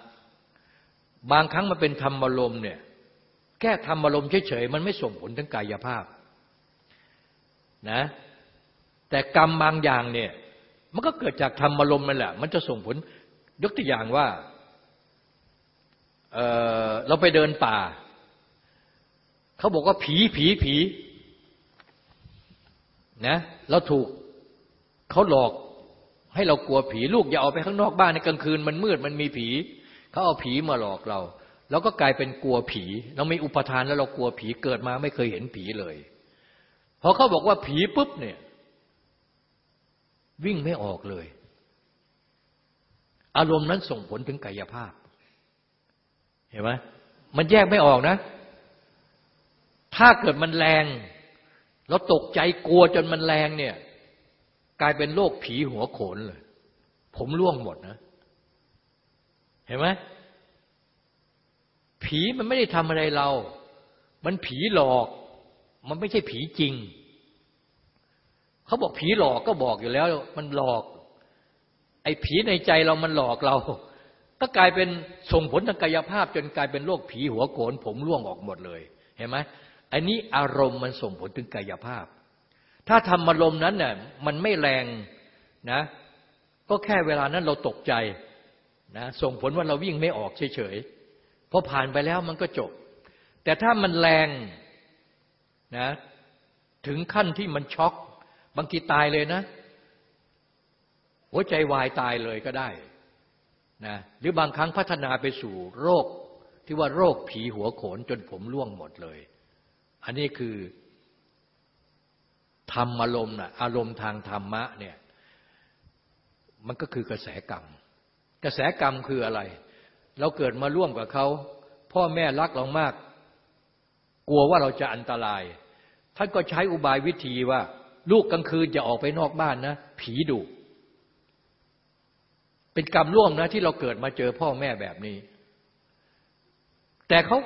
บางครั้งมันเป็นธรรมอารมณ์เนี่ยแค่ธรรมอารมณ์เฉยๆมันไม่ส่งผลถึงกายภาพนะแต่กรรมบางอย่างเนี่ยมันก็เกิดจากธรรมอารมณ์นั่นแหละ มันจะส่งผลยกตัวอย่างว่า เเราไปเดินป่า เขาบอกว่าผีผีผีนะเราถูกเขาหลอกให้เรากลัวผีลูกอย่าออกไปข้างนอกบ้านในกลางคืนมันมืดมันมีผี เขาเอาผีมาหลอกเรา แล้วก็กลายเป็นกลัวผี เราไม่อุปทานแล้วเรากลัวผีเกิดมาไม่เคยเห็นผีเลยพอเขาบอกว่าผีปุ๊บเนี่ย วิ่งไม่ออกเลย อารมณ์นั้นส่งผลถึงกายภาพ เห็นไหมมันแยกไม่ออกนะ ถ้าเกิดมันแรงเราตกใจกลัวจนมันแรงเนี่ย กลายเป็นโรคผีหัวโขนเลย ผมร่วงหมดนะ เห็นไหมผีมันไม่ได้ทำอะไรเรา มันผีหลอก มันไม่ใช่ผีจริง เขาบอกผีหลอกก็บอกอยู่แล้ว มันหลอก ไอ้ผีในใจเรามันหลอกเรา ก็กลายเป็นส่งผลทางกายภาพ จนกลายเป็นโรคผีหัวโกนผมร่วงออกหมดเลย เห็นไหมอันนี้อารมณ์มันส่งผลถึงกายภาพ ถ้าทำอารมณ์นั้นเนี่ยมันไม่แรงนะ ก็แค่เวลานั้นเราตกใจนะส่งผลว่าเราวิ่งไม่ออกเฉยๆพอผ่านไปแล้วมันก็จบ แต่ถ้ามันแรงนะถึงขั้นที่มันช็อกบางทีตายเลยนะ หัวใจวายตายเลยก็ได้ นะหรือบางครั้งพัฒนาไปสู่โรคที่ว่าโรคผีหัวโขนจนผมร่วงหมดเลย อันนี้คือธรรมอารมณ์นะอารมณ์ทางธรรมะเนี่ยมันก็คือกระแสกรรม กระแสกรรมคืออะไร เราเกิดมาร่วมกับเขา พ่อแม่รักเรามาก กลัวว่าเราจะอันตราย ท่านก็ใช้อุบายวิธีว่า ลูกกลางคืนจะออกไปนอกบ้านนะ ผีดุ เป็นกรรมร่วมนะที่เราเกิดมาเจอพ่อแม่แบบนี้ แต่เขา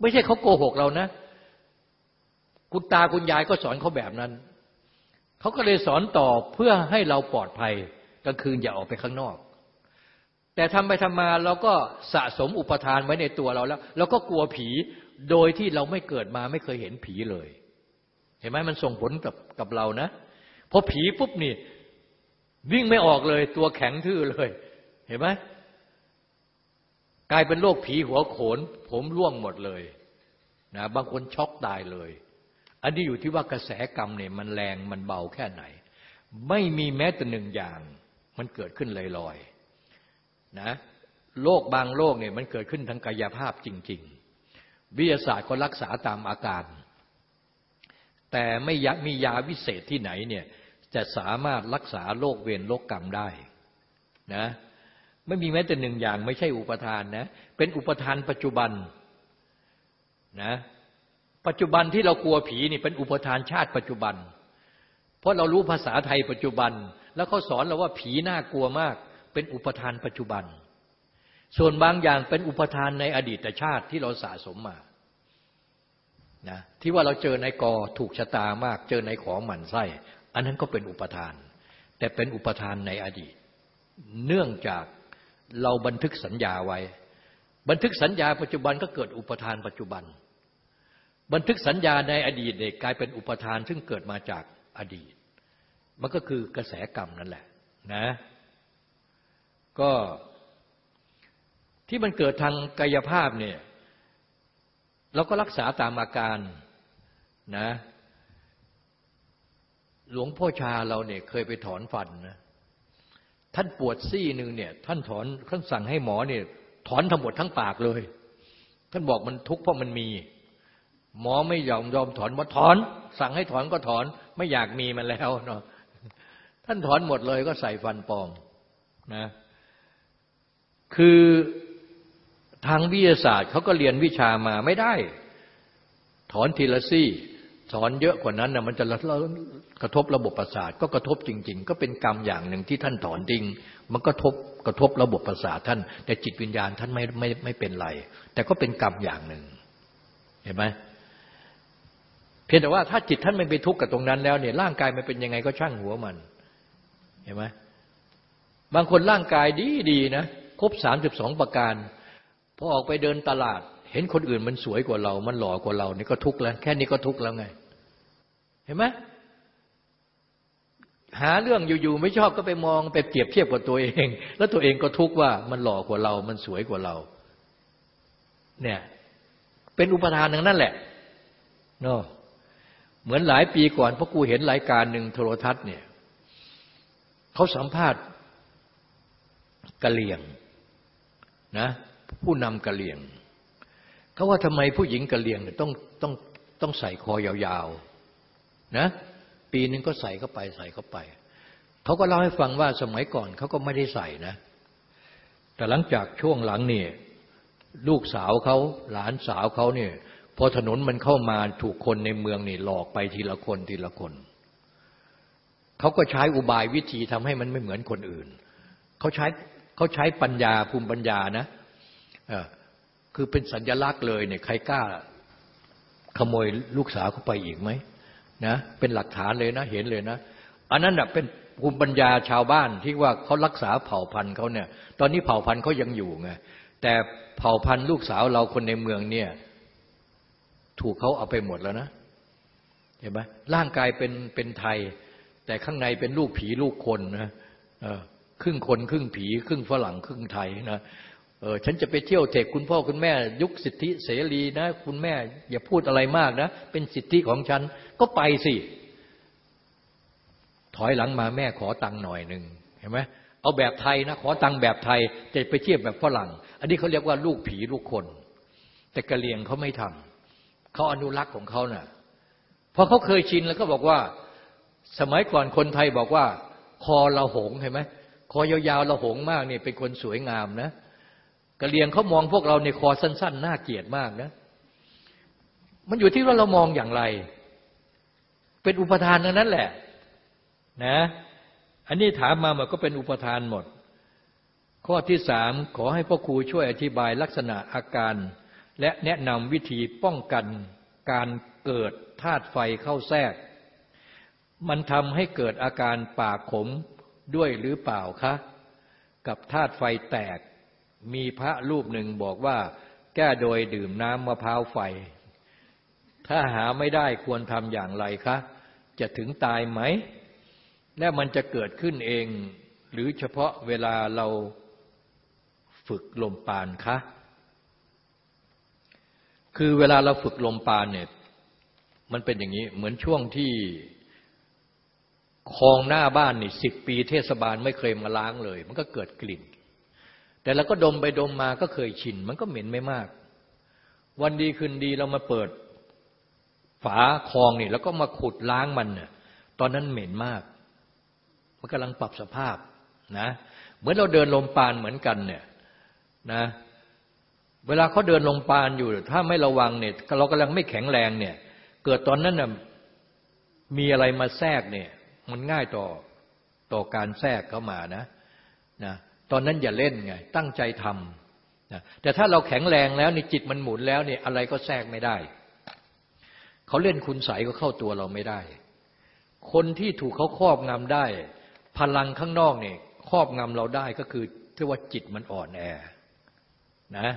ไม่ใช่เขาโกหกเรานะ คุณตาคุณยายก็สอนเขาแบบนั้น เขาก็เลยสอนต่อเพื่อให้เราปลอดภัยกลางคืนอย่าออกไปข้างนอก แต่ทำไปทำมาเราก็สะสมอุปทานไว้ในตัวเราแล้วเราก็กลัวผีโดยที่เราไม่เกิดมาไม่เคยเห็นผีเลย เห็นไหมมันส่งผลกับกับเรานะพอผีปุ๊บนี่ วิ่งไม่ออกเลย ตัวแข็งทื่อเลย เห็นไหมกลายเป็นโรคผีหัวโขน ผมร่วงหมดเลยนะบางคนช็อกตายเลย อันนี้อยู่ที่ว่ากระแสกรรมเนี่ยมันแรงมันเบาแค่ไหน ไม่มีแม้แต่หนึ่งอย่าง มันเกิดขึ้นลอยๆนะโรคบางโรคเนี่ยมันเกิดขึ้นทางกายภาพจริง ๆ วิทยาศาสตร์ก็รักษาตามอาการ แต่ไม่ยักมียาวิเศษที่ไหนเนี่ย จะสามารถรักษาโรคเวรโรคกรรมได้นะไม่มีแม้แต่หนึ่งอย่างไม่ใช่อุปทานนะ เป็นอุปทานปัจจุบันนะปัจจุบันที่เรากลัวผีนี่เป็นอุปทานชาติปัจจุบัน เพราะเรารู้ภาษาไทยปัจจุบัน แล้วเขาสอนเราว่าผีน่ากลัวมาก เป็นอุปทานปัจจุบัน ส่วนบางอย่างเป็นอุปทานในอดีตชาติที่เราสะสมมานะที่ว่าเราเจอในกอถูกชะตามาก เจอในของหมันไส้ อันนั้นก็เป็นอุปทาน แต่เป็นอุปทานในอดีต เนื่องจากเราบันทึกสัญญาไว้ บันทึกสัญญาปัจจุบันก็เกิดอุปทานปัจจุบัน บันทึกสัญญาในอดีตเด็กกลายเป็นอุปทานซึ่งเกิดมาจากอดีต มันก็คือกระแสกรรมนั่นแหละนะ ก็ที่มันเกิดทางกายภาพเนี่ยเราก็รักษาตามอาการนะ หลวงพ่อชาเราเนี่ยเคยไปถอนฟันนะท่านปวดซี่หนึ่งเนี่ย ท่านถอนท่านสั่งให้หมอเนี่ย ถอนทั้งหมดทั้งปากเลย ท่านบอกมันทุกข์เพราะมันมี หมอไม่ยอมยอมถอนว่าถอน สั่งให้ถอนก็ถอนไม่อยากมีมันแล้วเนาะท่านถอนหมดเลยก็ใส่ฟันปลอมนะ คือทางวิทยาศาสตร์เขาก็เรียนวิชามาไม่ได้ ถอนทีละซี่ ถอนเยอะกว่านั้นนะมันจะกระทบระบบประสาท ก็กระทบจริง ๆ ก็เป็นกรรมอย่างหนึ่งที่ท่านถอนจริง มันก็ทบกระทบระบบประสาทท่าน แต่จิตวิญญาณท่านไม่ไม่ไม่เป็นไร แต่ก็เป็นกรรมอย่างหนึ่ง เห็นไหมเพียงแต่ว่าถ้าจิตท่านไม่ไปทุกข์กับตรงนั้นแล้วเนี่ยร่างกายมันเป็นยังไงก็ช่างหัวมัน เห็นไหมบางคนร่างกายดีดีนะครบสามสิบสองประการพอออกไปเดินตลาด เห็นคนอื่นมันสวยกว่าเรา มันหล่อกว่าเรานี่ก็ทุกข์แล้ว แค่นี้ก็ทุกข์แล้วไง เห็นไหมหาเรื่องอยู่ๆไม่ชอบก็ไปมองไปเปรียบเทียบกับตัวเอง แล้วตัวเองก็ทุกข์ว่ามันหล่อกว่าเรา มันสวยกว่าเรา เนี่ย เป็นอุปทานอย่งนั้นแหละเนาะเหมือนหลายปีก่อนพ่อครูเห็นรายการหนึ่งโทรทัศน์เนี่ยเขาสัมภาษณ์กะเหลี่ยงนะผู้นำกะเหลี่ยง เขาว่าทำไมผู้หญิงกะเหลี่ยงต้องต้องต้องใส่คอยาวๆนะปีนึงก็ใส่เข้าไปใส่เข้าไป เขาก็เล่าให้ฟังว่าสมัยก่อนเขาก็ไม่ได้ใส่นะ แต่หลังจากช่วงหลังนี่ลูกสาวเขาหลานสาวเขาเนี่ยพอถนนมันเข้ามาถูกคนในเมืองนี่หลอกไปทีละคนทีละคน เขาก็ใช้อุบายวิธีทำให้มันไม่เหมือนคนอื่น เขาใช้เขาใช้ปัญญาภูมิปัญญานะ คือเป็นสัญลักษณ์เลยเนี่ยใครกล้า ขโมยลูกสาวเขาไปอีกไหมนะเป็นหลักฐานเลยนะเห็นเลยนะ อันนั้นเป็นภูมิปัญญาชาวบ้านที่ว่าเขารักษาเผ่าพันธุ์เขาเนี่ย ตอนนี้เผ่าพันธุ์เขายังอยู่ไงแต่เผ่าพันธุ์ลูกสาวเราคนในเมืองเนี่ย ถูกเขาเอาไปหมดแล้วนะเห็นไหมร่างกายเป็นเป็นไทย แต่ข้างในเป็นลูกผีลูกคนนะครึ่งคนครึ่งผี ครึ่งฝรั่งครึ่งไทยนะ ออฉันจะไปเที่ยวเทคคุณพ่อคุณแม่ ยุคสิทธิเสรีนะ คุณแม่ อย่าพูดอะไรมากนะ เป็นสิทธิของฉัน ก็ไปสิ ถอยหลังมาแม่ขอตังค์หน่อยหนึ่งเห็นไหมเอาแบบไทยนะขอตังค์แบบไทยจะไปเทียบแบบฝรั่ง อันนี้เขาเรียกว่าลูกผีลูกคน แต่กะเหลี่ยงเขาไม่ทำเขาอนุรักษ์ของเขานะ่ะพอเขาเคยชินแล้วก็บอกว่า สมัยก่อนคนไทยบอกว่า คอเราหงเห็นไหมคอยาวๆเราหงมากเนี่ยเป็นคนสวยงามนะ กะเลียงเขามองพวกเราในคอสั้น ๆ น่าเกลียดมากนะ มันอยู่ที่ว่าเรามองอย่างไร เป็นอุปทานนั้นแหละ นะ อันนี้ถามมามันก็เป็นอุปทานหมด ข้อที่สามขอให้พ่อครูช่วยอธิบายลักษณะอาการ และแนะนำวิธีป้องกันการเกิดธาตุไฟเข้าแทรก มันทำให้เกิดอาการปากขมด้วยหรือเปล่าคะ กับธาตุไฟแตก มีพระรูปหนึ่งบอกว่า แก้โดยดื่มน้ำมะพร้าวไฟ ถ้าหาไม่ได้ควรทำอย่างไรคะ จะถึงตายไหม และมันจะเกิดขึ้นเอง หรือเฉพาะเวลาเราฝึกลมปานคะ คือเวลาเราฝึกลมปานเนี่ย มันเป็นอย่างนี้ เหมือนช่วงที่คลองหน้าบ้านนี่สิบปีเทศบาลไม่เคยมาล้างเลย มันก็เกิดกลิ่น แต่เราก็ดมไปดมมาก็เคยชิน มันก็เหม็นไม่มาก วันดีคืนดีเรามาเปิด ฝาคลองนี่แล้วก็มาขุดล้างมันเนี่ยตอนนั้นเหม็นมาก มันกำลังปรับสภาพนะเหมือนเราเดินลมปานเหมือนกันเนี่ยนะเวลาเขาเดินลงปานอยู่ ถ้าไม่ระวังเนี่ยเรากำลังไม่แข็งแรงเนี่ย เกิดตอนนั้นน่ะมีอะไรมาแทรกเนี่ย มันง่ายต่อต่อการแทรกเข้ามานะนะ ตอนนั้นอย่าเล่นไง ตั้งใจทำนะแต่ถ้าเราแข็งแรงแล้วนี่จิตมันหมุนแล้วเนี่ยอะไรก็แทรกไม่ได้ เขาเล่นคุณใสก็เข้าตัวเราไม่ได้ คนที่ถูกเขาครอบงำได้ พลังข้างนอกเนี่ยครอบงำเราได้ก็คือที่ว่าจิตมันอ่อนแอนะ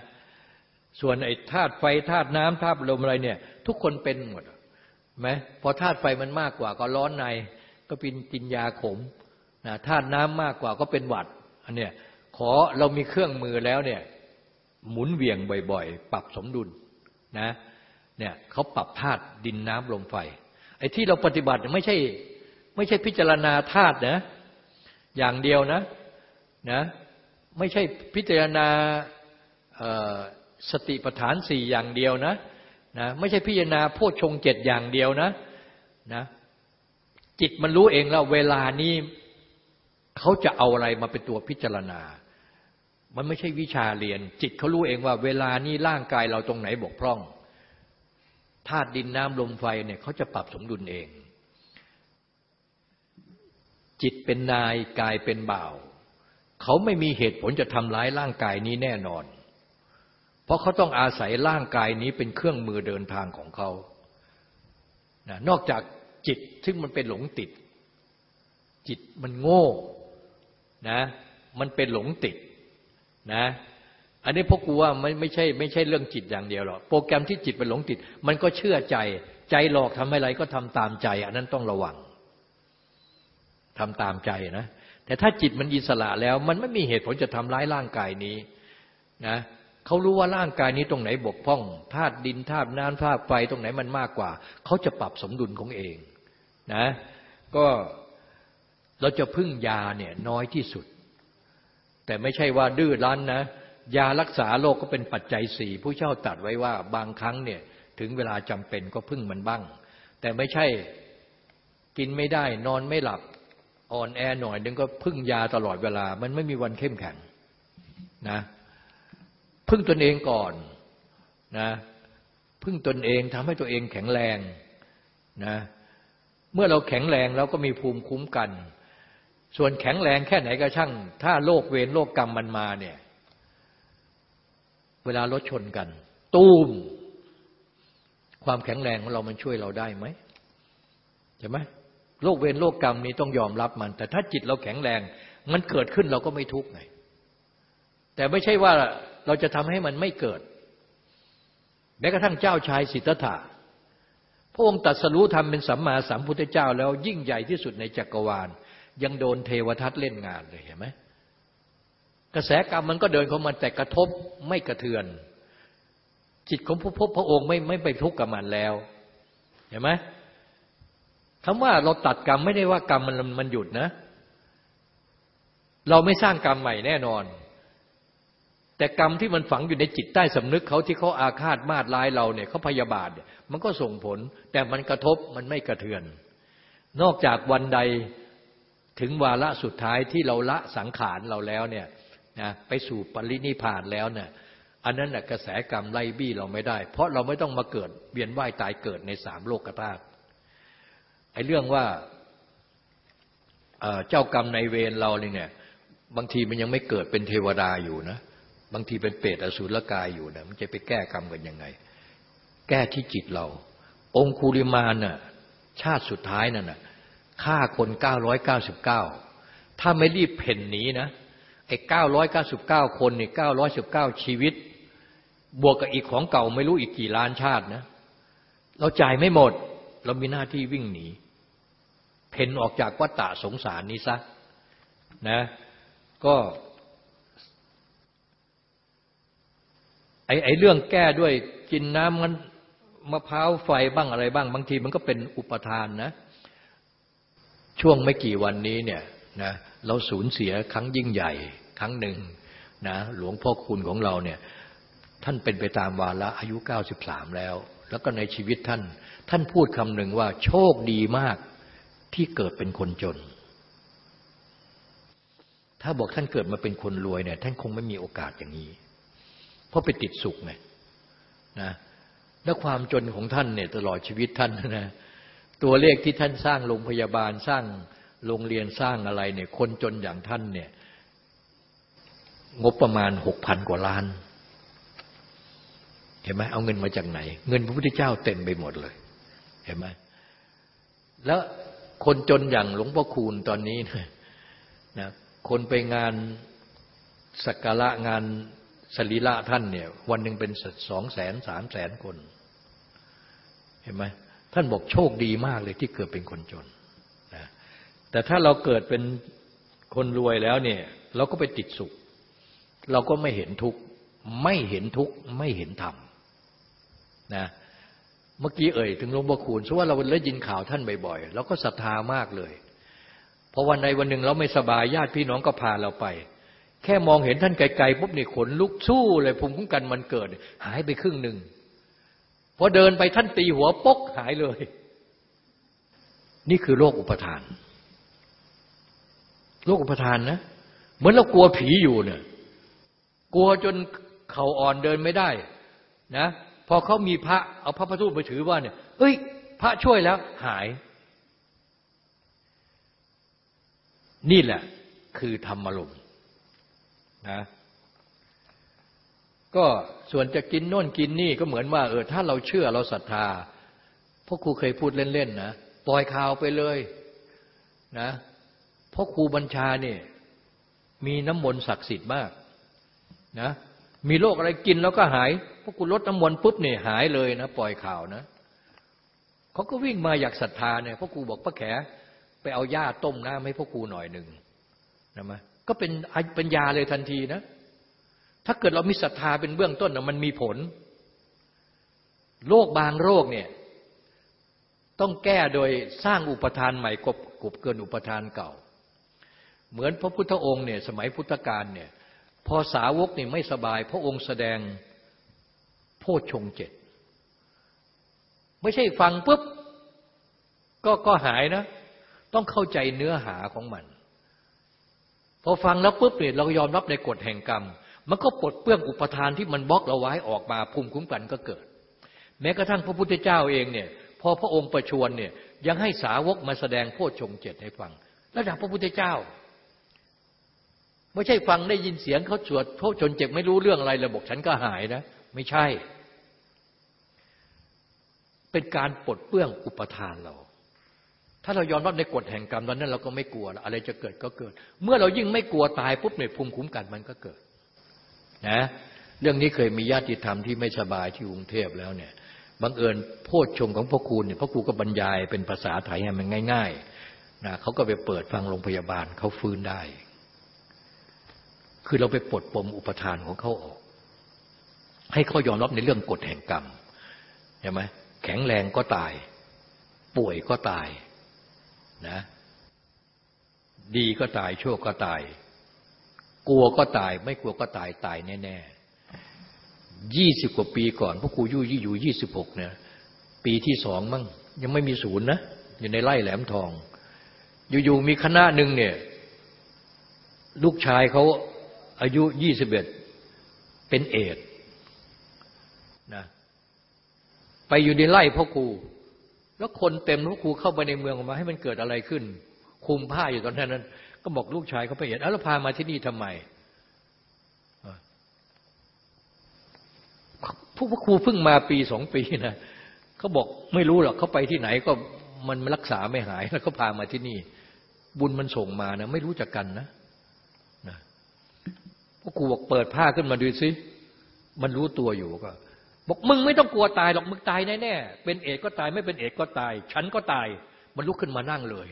ส่วนไอ้ธาตุไฟธาตุน้ำธาตุลมอะไรเนี่ย ทุกคนเป็นหมดไหมพอธาตุไฟมันมากกว่าก็ร้อนใน ก็เป็นกินยาขมนะธาตุน้ำมากกว่าก็เป็นหวัด อันเนี้ยขอเรามีเครื่องมือแล้วเนี่ยหมุนเวียงบ่อยๆ ปรับสมดุลนะเนี่ยเขาปรับธาตุดินน้ำลมไฟไอ้ที่เราปฏิบัติไม่ใช่ไม่ใช่พิจารณาธาตุนะอย่างเดียวนะนะไม่ใช่พิจารณาสติปัฏฐานสี่อย่างเดียวนะนะไม่ใช่พิจารณาโพชฌงเจ็ดอย่างเดียวนะนะจิตมันรู้เองแล้วเวลานี้ เขาจะเอาอะไรมาเป็นตัวพิจารณา มันไม่ใช่วิชาเรียน จิตเขารู้เองว่า เวลานี้ร่างกายเราตรงไหนบกพร่องธาตุดินน้ำลมไฟเนี่ยเขาจะปรับสมดุลเอง จิตเป็นนายกายเป็นบ่าว เขาไม่มีเหตุผลจะทำร้ายร่างกายนี้แน่นอน เพราะเขาต้องอาศัยร่างกายนี้เป็นเครื่องมือเดินทางของเขานะนอกจากจิตซึ่งมันเป็นหลงติด จิตมันโง่ นะ มันเป็นหลงติดนะอันนี้พกกูว่าไม่ไม่ใช่ไม่ใช่เรื่องจิตอย่างเดียวหรอกโปรแกรมที่จิตเป็นหลงติด มันก็เชื่อใจ ใจหลอกทำอะไรก็ทำตามใจ อันนั้นต้องระวังทำตามใจนะ แต่ถ้าจิตมันอิสระแล้ว มันไม่มีเหตุผลจะทำร้ายร่างกายนี้นะเขารู้ว่าร่างกายนี้ตรงไหนบกพร่องธาตุดินธาตุน้ำธาตุไฟตรงไหนมันมากกว่า เขาจะปรับสมดุลของเองนะ ก็ เราจะพึ่งยาเนี่ยน้อยที่สุด แต่ไม่ใช่ว่าดื้อรั้นนะ ยารักษาโรคกก็เป็นปัจจัยสี่ผู้เช่าตัดไว้ว่าบางครั้งเนี่ยถึงเวลาจำเป็นก็พึ่งมันบ้าง แต่ไม่ใช่กินไม่ได้นอนไม่หลับอ่อนแอหน่อยนึงก็พึ่งยาตลอดเวลา มันไม่มีวันเข้มแข็งนะพึ่งตนเองก่อนนะพึ่งตนเองทำให้ตัวเองแข็งแรงนะเมื่อเราแข็งแรงเราก็มีภูมิคุ้มกัน ส่วนแข็งแรงแค่ไหนก็ช่าง ถ้าโรคเวรโรคกรรมมันมาเนี่ย เวลารถชนกัน ตูม ความแข็งแรงของเรามันช่วยเราได้ไหมใช่ไหมโรคเวรโรคกรรมนี้ต้องยอมรับมัน แต่ถ้าจิตเราแข็งแรง มันเกิดขึ้นเราก็ไม่ทุกข์ไงแต่ไม่ใช่ว่าเราจะทำให้มันไม่เกิด แม้กระทั่งเจ้าชายสิทธัตถะพระองค์ตัดสรู้ทำเป็นสัมมาสัมพุทธเจ้าแล้วยิ่งใหญ่ที่สุดในจักรวาล ยังโดนเทวทัตเล่นงานเลยเห็นไหมกระแสกรรมมันก็เดินเข้ามาแต่กระทบไม่กระเทือน จิตของพระพพระองค์ไม่ไม่ไปทุกข์กับมันแล้ว เห็นไหมคำว่าเราตัดกรรมไม่ได้ว่ากรรมมันมันหยุดนะ เราไม่สร้างกรรมใหม่แน่นอน แต่กรรมที่มันฝังอยู่ในจิตใต้สำนึกเขาที่เขาอาฆาตมาดร้ายเราเนี่ยเขาพยาบาทเนี่ยมันก็ส่งผล แต่มันกระทบมันไม่กระเทือน นอกจากวันใด ถึงวาระสุดท้ายที่เราละสังขารเราแล้วเนี่ยนะไปสู่ปรินิพานแล้วเนี่ยอันนั้นนะกระแสกรรมไล่บี้เราไม่ได้ เพราะเราไม่ต้องมาเกิดเวียนว่ายตายเกิดในสามโลกธาตุไอ้เรื่องว่าเจ้ากรรมในเวรเราเนี่ยบางทีมันยังไม่เกิดเป็นเทวดาอยู่นะ บางทีเป็นเปรตอสุรกายอยู่นะมันจะไปแก้กรรมกันยังไง แก้ที่จิตเรา องคูริมานน่ะชาติสุดท้ายนั่นน่ะ ฆ่าคนเก้าร้อยเก้าสิบเก้าถ้าไม่รีบเพ่นหนีนะไอ้เก้าร้อยเก้าสิบเก้าคนเนี่ยเก้าร้อยสิบเก้าชีวิต บวกกับอีกของเก่าไม่รู้อีกกี่ล้านชาตินะ เราจ่ายไม่หมด เรามีหน้าที่วิ่งหนี เพ่นออกจากวัฏฏะสงสารนี้ซะนะก็ไอ้ไอ้เรื่องแก้ด้วยกินน้ำมันมะพร้าวไฟบ้างอะไรบ้าง บางทีมันก็เป็นอุปทานนะ ช่วงไม่กี่วันนี้เนี่ยนะเราสูญเสียครั้งยิ่งใหญ่ครั้งหนึ่งนะหลวงพ่อคุณของเราเนี่ยท่านเป็นไปตามวาระอายุเก้าสิบสามแล้ว แล้วก็ในชีวิตท่าน ท่านพูดคำหนึ่งว่าโชคดีมากที่เกิดเป็นคนจน ถ้าบอกท่านเกิดมาเป็นคนรวยเนี่ยท่านคงไม่มีโอกาสอย่างนี้ เพราะไปติดสุขไงนะและความจนของท่านเนี่ยตลอดชีวิตท่านนะ ตัวเลขที่ท่านสร้างโรงพยาบาลสร้างโรงเรียนสร้างอะไรเนี่ย คนจนอย่างท่านเนี่ย งบประมาณหกพันกว่าล้าน เห็นไหมเอาเงินมาจากไหน เงินพระพุทธเจ้าเต็มไปหมดเลย เห็นไหมแล้วคนจนอย่างหลวงพ่อคูณตอนนี้นะนะคนไปงานสักการะงานสรีระท่านเนี่ย วันหนึ่งเป็นสองแสนสามแสนคน เห็นไหม ท่านบอกโชคดีมากเลยที่เกิดเป็นคนจนนะแต่ถ้าเราเกิดเป็นคนรวยแล้วเนี่ย เราก็ไปติดสุข เราก็ไม่เห็นทุกข์ไม่เห็นทุกข์ไม่เห็นธรรมนะเมื่อกี้เอ่ยถึงหลวงพ่อคูณเพราะว่าเราได้ยินข่าวท่านบ่อยๆเราก็ศรัทธามากเลยพอวันใดวันหนึ่งเราไม่สบายญาติพี่น้องก็พาเราไป แค่มองเห็นท่านไกลๆปุ๊บนี่ขนลุกสู้เลยภูมิคุ้มกันมันเกิด หายไปครึ่งหนึ่ง พอเดินไปท่านตีหัวปกหายเลย นี่คือโรคอุปทาน โรคอุปทานนะ เหมือนเรากลัวผีอยู่เนี่ยกลัวจนเข่าอ่อนเดินไม่ได้นะพอเขามีพระเอาพระพุทธรูปไปถือว่าเนี่ยเอ้ย พระช่วยแล้วหาย นี่แหละคือธรรมลมนะ ก็ส่วนจะกินโน่นกินนี่ก็เหมือนว่าเออถ้าเราเชื่อเราศรัทธาพ่อครูเคยพูดเล่นๆนะปล่อยข่าวไปเลยนะพ่อครูบัญชาเนี่ยมีน้ำมนต์ศักดิ์สิทธิ์มากนะมีโรคอะไรกินแล้วก็หายพวกกูลดน้ำมนต์ปุ๊บเนี่ยหายเลยนะปล่อยข่าวนะเขาก็วิ่งมาอยากศรัทธาเนี่ยพวกกูบอกป้าแขไปเอาหญ้าต้มน้ำให้พวกกูหน่อยหนึ่งนะมะก็เป็นเป็นยาเลยทันทีนะ ถ้าเกิดเรามีศรัทธาเป็นเบื้องต้นมันมีผล โรคบางโรคเนี่ยต้องแก้โดยสร้างอุปทานใหม่กบกบเกินอุปทานเก่า เหมือนพระพุทธองค์เนี่ยสมัยพุทธกาลเนี่ยพอสาวกนี่ไม่สบาย พระองค์แสดงโพชฌงเจ็ดไม่ใช่ฟังปุ๊บก็ก็หายนะ ต้องเข้าใจเนื้อหาของมัน พอฟังแล้วปุ๊บเนี่ยเรายอมรับในกฎแห่งกรรม มันก็ปลดเปื้องอุปทานที่มันบล็อกเราไว้ออกมาภูมิคุ้มกันก็เกิด แม้กระทั่งพระพุทธเจ้าเองเนี่ยพอพระองค์ประชวรเนี่ยยังให้สาวกมาแสดงโพชฌงเจ็ดให้ฟังระดับพระพุทธเจ้าไม่ใช่ฟังได้ยินเสียงเขาสวดโทษจนเจ็บไม่รู้เรื่องอะไรเลยบอกฉันก็หายนะ ไม่ใช่ เป็นการปลดเปื้องอุปทานเราถ้าเรายอมรับในกฎแห่งกรรมตอนนั้นเราก็ไม่กลัว อะไรจะเกิดก็เกิด เมื่อเรายิ่งไม่กลัวตายปุ๊บเนี่ยภูมิคุ้มกันมันก็เกิด นะเรื่องนี้เคยมีญาติธรรมที่ไม่สบายที่กรุงเทพแล้วเนี่ยบังเอิญโพชฌงของพ่อคูณเนี่ยพ่อครูก็บรรยายเป็นภาษาไทยให้มันง่ายๆนะเขาก็ไปเปิดฟังโรงพยาบาลเขาฟื้นได้ คือเราไปปลดปมอุปทานของเขาออก ให้เขายอมรับในเรื่องกฎแห่งกรรมใช่ไหมแข็งแรงก็ตาย ป่วยก็ตายนะ ดีก็ตายชั่วก็ตาย กลัวก็ตาย ไม่กลัวก็ตายตายแน่ๆยี่สิบกว่าปีก่อนพวกครูยู่ยี่อยู่ยี่สิบหกเนี่ย ปีที่สองมั้งยังไม่มีศูนย์นะอยู่ในไร่แหลมทอง อยู่ๆมีคณะหนึ่งเนี่ย ลูกชายเขาอายุยี่สิบเอ็ดเป็นเอดนะไปอยู่ในไร่พ่อครูแล้วคนเต็มพ่อครูเข้าไปในเมืองออกมา ให้มันเกิดอะไรขึ้น คุมผ้าอยู่ตอนนั้น ก็บอกลูกชายเขาไปเห็นแล้วพามาที่นี่ทำไมผู้พระครูเพิ่งมาปีสองปีนะเขาบอกไม่รู้หรอกเขาไปที่ไหนก็มันรักษาไม่หาย แล้วก็พามาที่นี่ บุญมันส่งมานะไม่รู้จักกันนะพวกกูบอกเปิดผ้าขึ้นมาดูสิมันรู้ตัวอยู่ก็ บอกมึงไม่ต้องกลัวตายหรอกมึงตายแน่ๆเป็นเอกก็ตายไม่เป็นเอกก็ตาย ฉันก็ตาย มันลุกขึ้นมานั่งเลย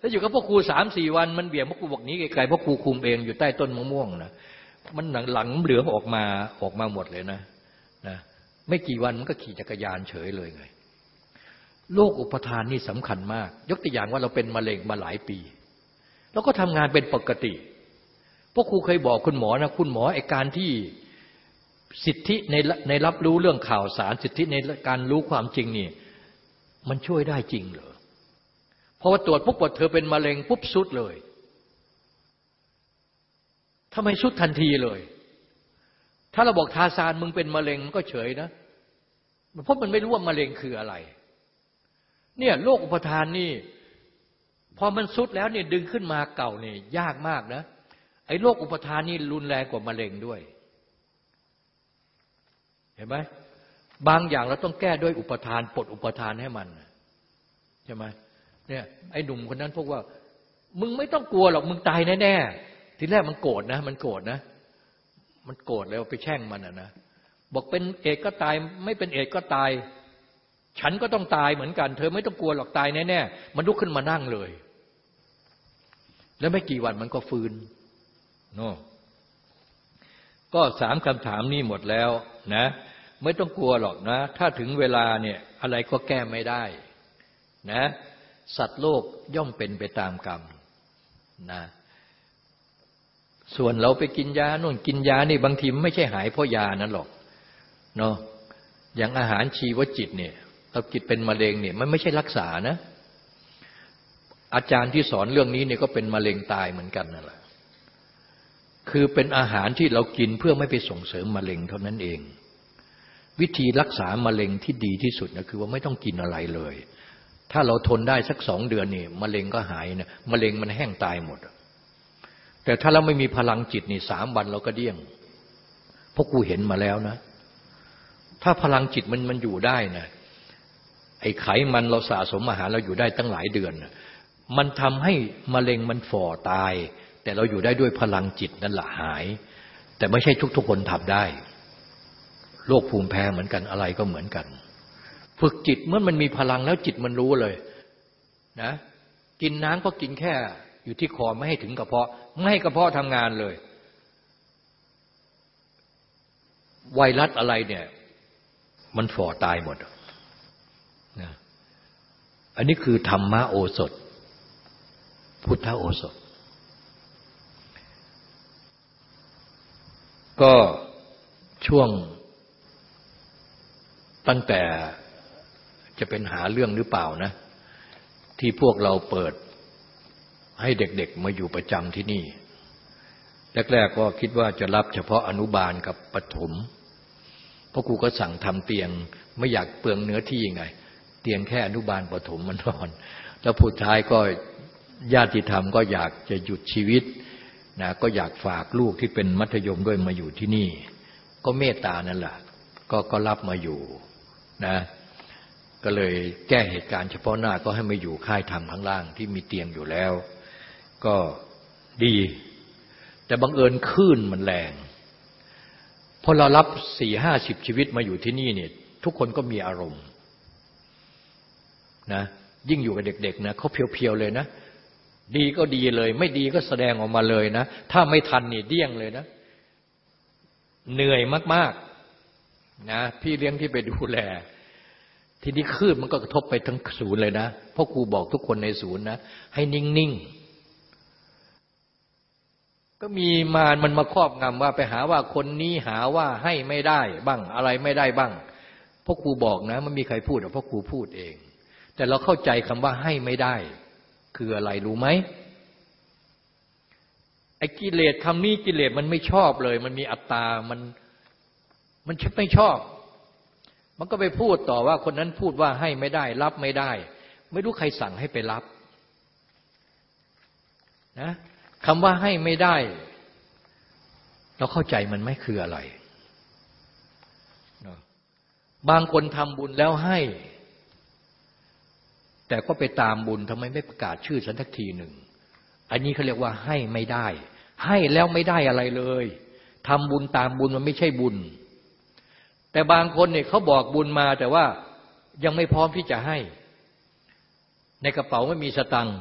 แล้วอยู่กับพวกครูสามสี่วันมันเบี่ยงพวกครูบอกนี้ไกลๆพวกครูคุมเองอยู่ใต้ต้นมะม่วงนะมันหลังหลังเหลือออกมาออกมาหมดเลยนะนะไม่กี่วันมันก็ขี่จักรยานเฉยเลยไงโรคอุปทานนี่สำคัญมาก ยกตัวอย่างว่าเราเป็นมะเร็งมาหลายปี แล้วก็ทำงานเป็นปกติพวกครูเคยบอกคุณหมอนะคุณหมอไอการที่สิทธิในในรับรู้เรื่องข่าวสาร สิทธิในการรู้ความจริงนี่ มันช่วยได้จริงเหรอ พราะว่าตรวจปุ๊บว่าเธอเป็นมะเร็งปุ๊บสุดเลยทำไมสุดทันทีเลย ถ้าเราบอกทาซานมึงเป็นมะเร็งมันก็เฉยนะเพราะมันไม่รู้ว่ามะเร็งคืออะไร เนี่ยโรคอุปทานนี่ พอมันสุดแล้วเนี่ยดึงขึ้นมาเก่าเนี่ยยากมากนะ ไอ้โรคอุปทานนี่รุนแรงกว่ามะเร็งด้วย เห็นไหมบางอย่างเราต้องแก้ด้วยอุปทานปลดอุปทานให้มัน ใช่ไหม เนี่ยไอ้หนุ่มคนนั้นพวกว่า มึงไม่ต้องกลัวหรอกมึงตายแน่ๆทีแรกมันโกรธนะ มันโกรธนะ มันโกรธแล้วไปแช่งมันอะนะบอกเป็นเอกก็ตาย ไม่เป็นเอกก็ตาย ฉันก็ต้องตายเหมือนกัน เธอไม่ต้องกลัวหรอกตายแน่ๆมันลุกขึ้นมานั่งเลย แล้วไม่กี่วันมันก็ฟื้นโน่ก็สามคำถามนี้หมดแล้วนะ ไม่ต้องกลัวหรอกนะ ถ้าถึงเวลาเนี่ยอะไรก็แก้ไม่ได้นะ สัตว์โลกย่อมเป็นไปตามกรรมนะส่วนเราไปกินยาโน่นกินยานี่บางทีไม่ใช่หายเพราะยานั้นหรอกเนาะอย่างอาหารชีวจิตเนี่ยเราจิตเป็นมะเร็งเนี่ยมันไม่ใช่รักษานะ อาจารย์ที่สอนเรื่องนี้เนี่ยก็เป็นมะเร็งตายเหมือนกันนั่นแหละคือเป็นอาหารที่เรากินเพื่อไม่ไปส่งเสริมมะเร็งเท่านั้นเอง วิธีรักษามะเร็งที่ดีที่สุดนะคือว่าไม่ต้องกินอะไรเลย ถ้าเราทนได้สักสองเดือนนี่มะเร็งก็หายนะมะเร็งมันแห้งตายหมด แต่ถ้าเราไม่มีพลังจิตนี่สามวันเราก็เดี้ยงเพราะกูเห็นมาแล้วนะ ถ้าพลังจิตมันมันอยู่ได้นะไอ้ไขมันเราสะสมอาหารเราอยู่ได้ตั้งหลายเดือนมันทำให้มะเร็งมันฝ่อตาย แต่เราอยู่ได้ด้วยพลังจิตนั่นแหละหาย แต่ไม่ใช่ทุกๆคนทำได้โรคภูมิแพ้เหมือนกันอะไรก็เหมือนกัน ฝึกจิตเมื่อมันมีพลังแล้วจิตมันรู้เลยนะกินน้ำก็กินแค่ อยู่ที่คอไม่ให้ถึงกระเพาะ ไม่ให้กระเพาะทำงานเลย ไวรัสอะไรเนี่ย มันฝ่อตายหมดนะอันนี้คือธรรมะโอสถ พุทธโอสถ ก็ช่วงตั้งแต่ จะเป็นหาเรื่องหรือเปล่านะ ที่พวกเราเปิดให้เด็กๆมาอยู่ประจำที่นี่ แรก ๆ ก็คิดว่าจะรับเฉพาะอนุบาลกับปฐมเพราะครูก็สั่งทำเตียงไม่อยากเปลืองเนื้อที่ไง เตียงแค่อนุบาลปฐมมันนอน แล้วผู้ท้ายก็ญาติธรรมก็อยากจะหยุดชีวิตนะก็อยากฝากลูกที่เป็นมัธยมด้วยมาอยู่ที่นี่ ก็เมตตานั่นแหละก็ก็รับมาอยู่นะ ก็เลยแก้เหตุการณ์เฉพาะหน้าก็ให้มาอยู่ค่ายธรรมข้างล่างที่มีเตียงอยู่แล้ว ก็ดี แต่บังเอิญคลื่นมันแรงพอเรารับสี่ห้าสิบชีวิตมาอยู่ที่นี่เนี่ยทุกคนก็มีอารมณ์นะยิ่งอยู่กับเด็กๆนะเขาเพียวๆเลยนะ ดีก็ดีเลย ไม่ดีก็แสดงออกมาเลยนะ ถ้าไม่ทันนี่เดี้ยงเลยนะ เหนื่อยมากๆนะพี่เลี้ยงที่ไปดูแล ทีนี้คลื่นมันก็กระทบไปทั้งศูนย์เลยนะเพราะครูบอกทุกคนในศูนย์นะให้นิ่งๆก็มีมารมันมาครอบงำว่าไปหาว่าคนนี้หาว่าให้ไม่ได้บ้างอะไรไม่ได้บ้างพ่อครูบอกนะมันมีใครพูดหรอพ่อครูพูดเอง แต่เราเข้าใจคำว่าให้ไม่ได้ คืออะไรรู้ไหมไอ้กิเลสคำนี้กิเลสมันไม่ชอบเลย มันมีอัตตามันมันไม่ชอบ มันก็ไปพูดต่อว่าคนนั้นพูดว่าให้ไม่ได้ รับไม่ได้ ไม่รู้ใครสั่งให้ไปรับนะคำว่าให้ไม่ได้ เราเข้าใจมันไม่คืออะไร บางคนทำบุญแล้วให้ แต่ก็ไปตามบุญทำไมไม่ประกาศชื่อฉันทักทีหนึ่ง อันนี้เขาเรียกว่าให้ไม่ได้ ให้แล้วไม่ได้อะไรเลยทำบุญตามบุญมันไม่ใช่บุญ แต่บางคนเนี่ยเขาบอกบุญมาแต่ว่ายังไม่พร้อมที่จะให้ ในกระเป๋าไม่มีสตังค์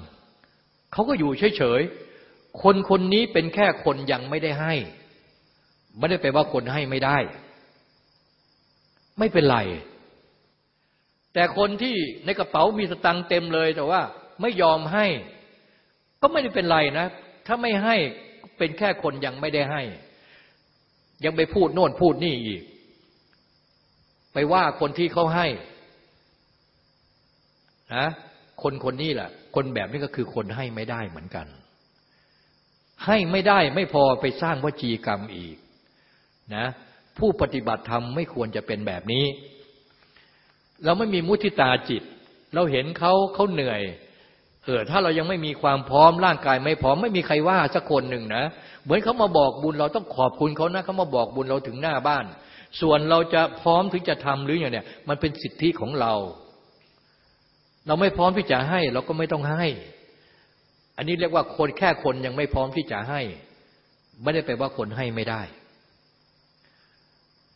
เขาก็อยู่เฉยๆ คนคนนี้เป็นแค่คนยังไม่ได้ให้ ไม่ได้แปลว่าคนให้ไม่ได้ ไม่เป็นไร แต่คนที่ในกระเป๋ามีสตังค์เต็มเลยแต่ว่าไม่ยอมให้ ก็ไม่ได้เป็นไรนะ ถ้าไม่ให้เป็นแค่คนยังไม่ได้ให้ ยังไปพูดโน่นพูดนี่อีก ไปว่าคนที่เขาให้นะคนคนนี้แหละ คนแบบนี้ก็คือคนให้ไม่ได้เหมือนกัน ให้ไม่ได้ไม่พอไปสร้างวจีกรรมอีกนะผู้ปฏิบัติธรรมไม่ควรจะเป็นแบบนี้ เราไม่มีมุทิตาจิต เราเห็นเขาเขาเหนื่อยเออถ้าเรายังไม่มีความพร้อมร่างกายไม่พร้อมไม่มีใครว่าสักคนหนึ่งนะ เหมือนเขามาบอกบุญเราต้องขอบคุณเขานะเขามาบอกบุญเราถึงหน้าบ้าน ส่วนเราจะพร้อมถึงจะทำหรืออย่างเนี้ยมันเป็นสิทธิของเรา เราไม่พร้อมที่จะให้ เราก็ไม่ต้องให้ อันนี้เรียกว่าคนแค่คนยังไม่พร้อมที่จะให้ ไม่ได้แปลว่าคนให้ไม่ได้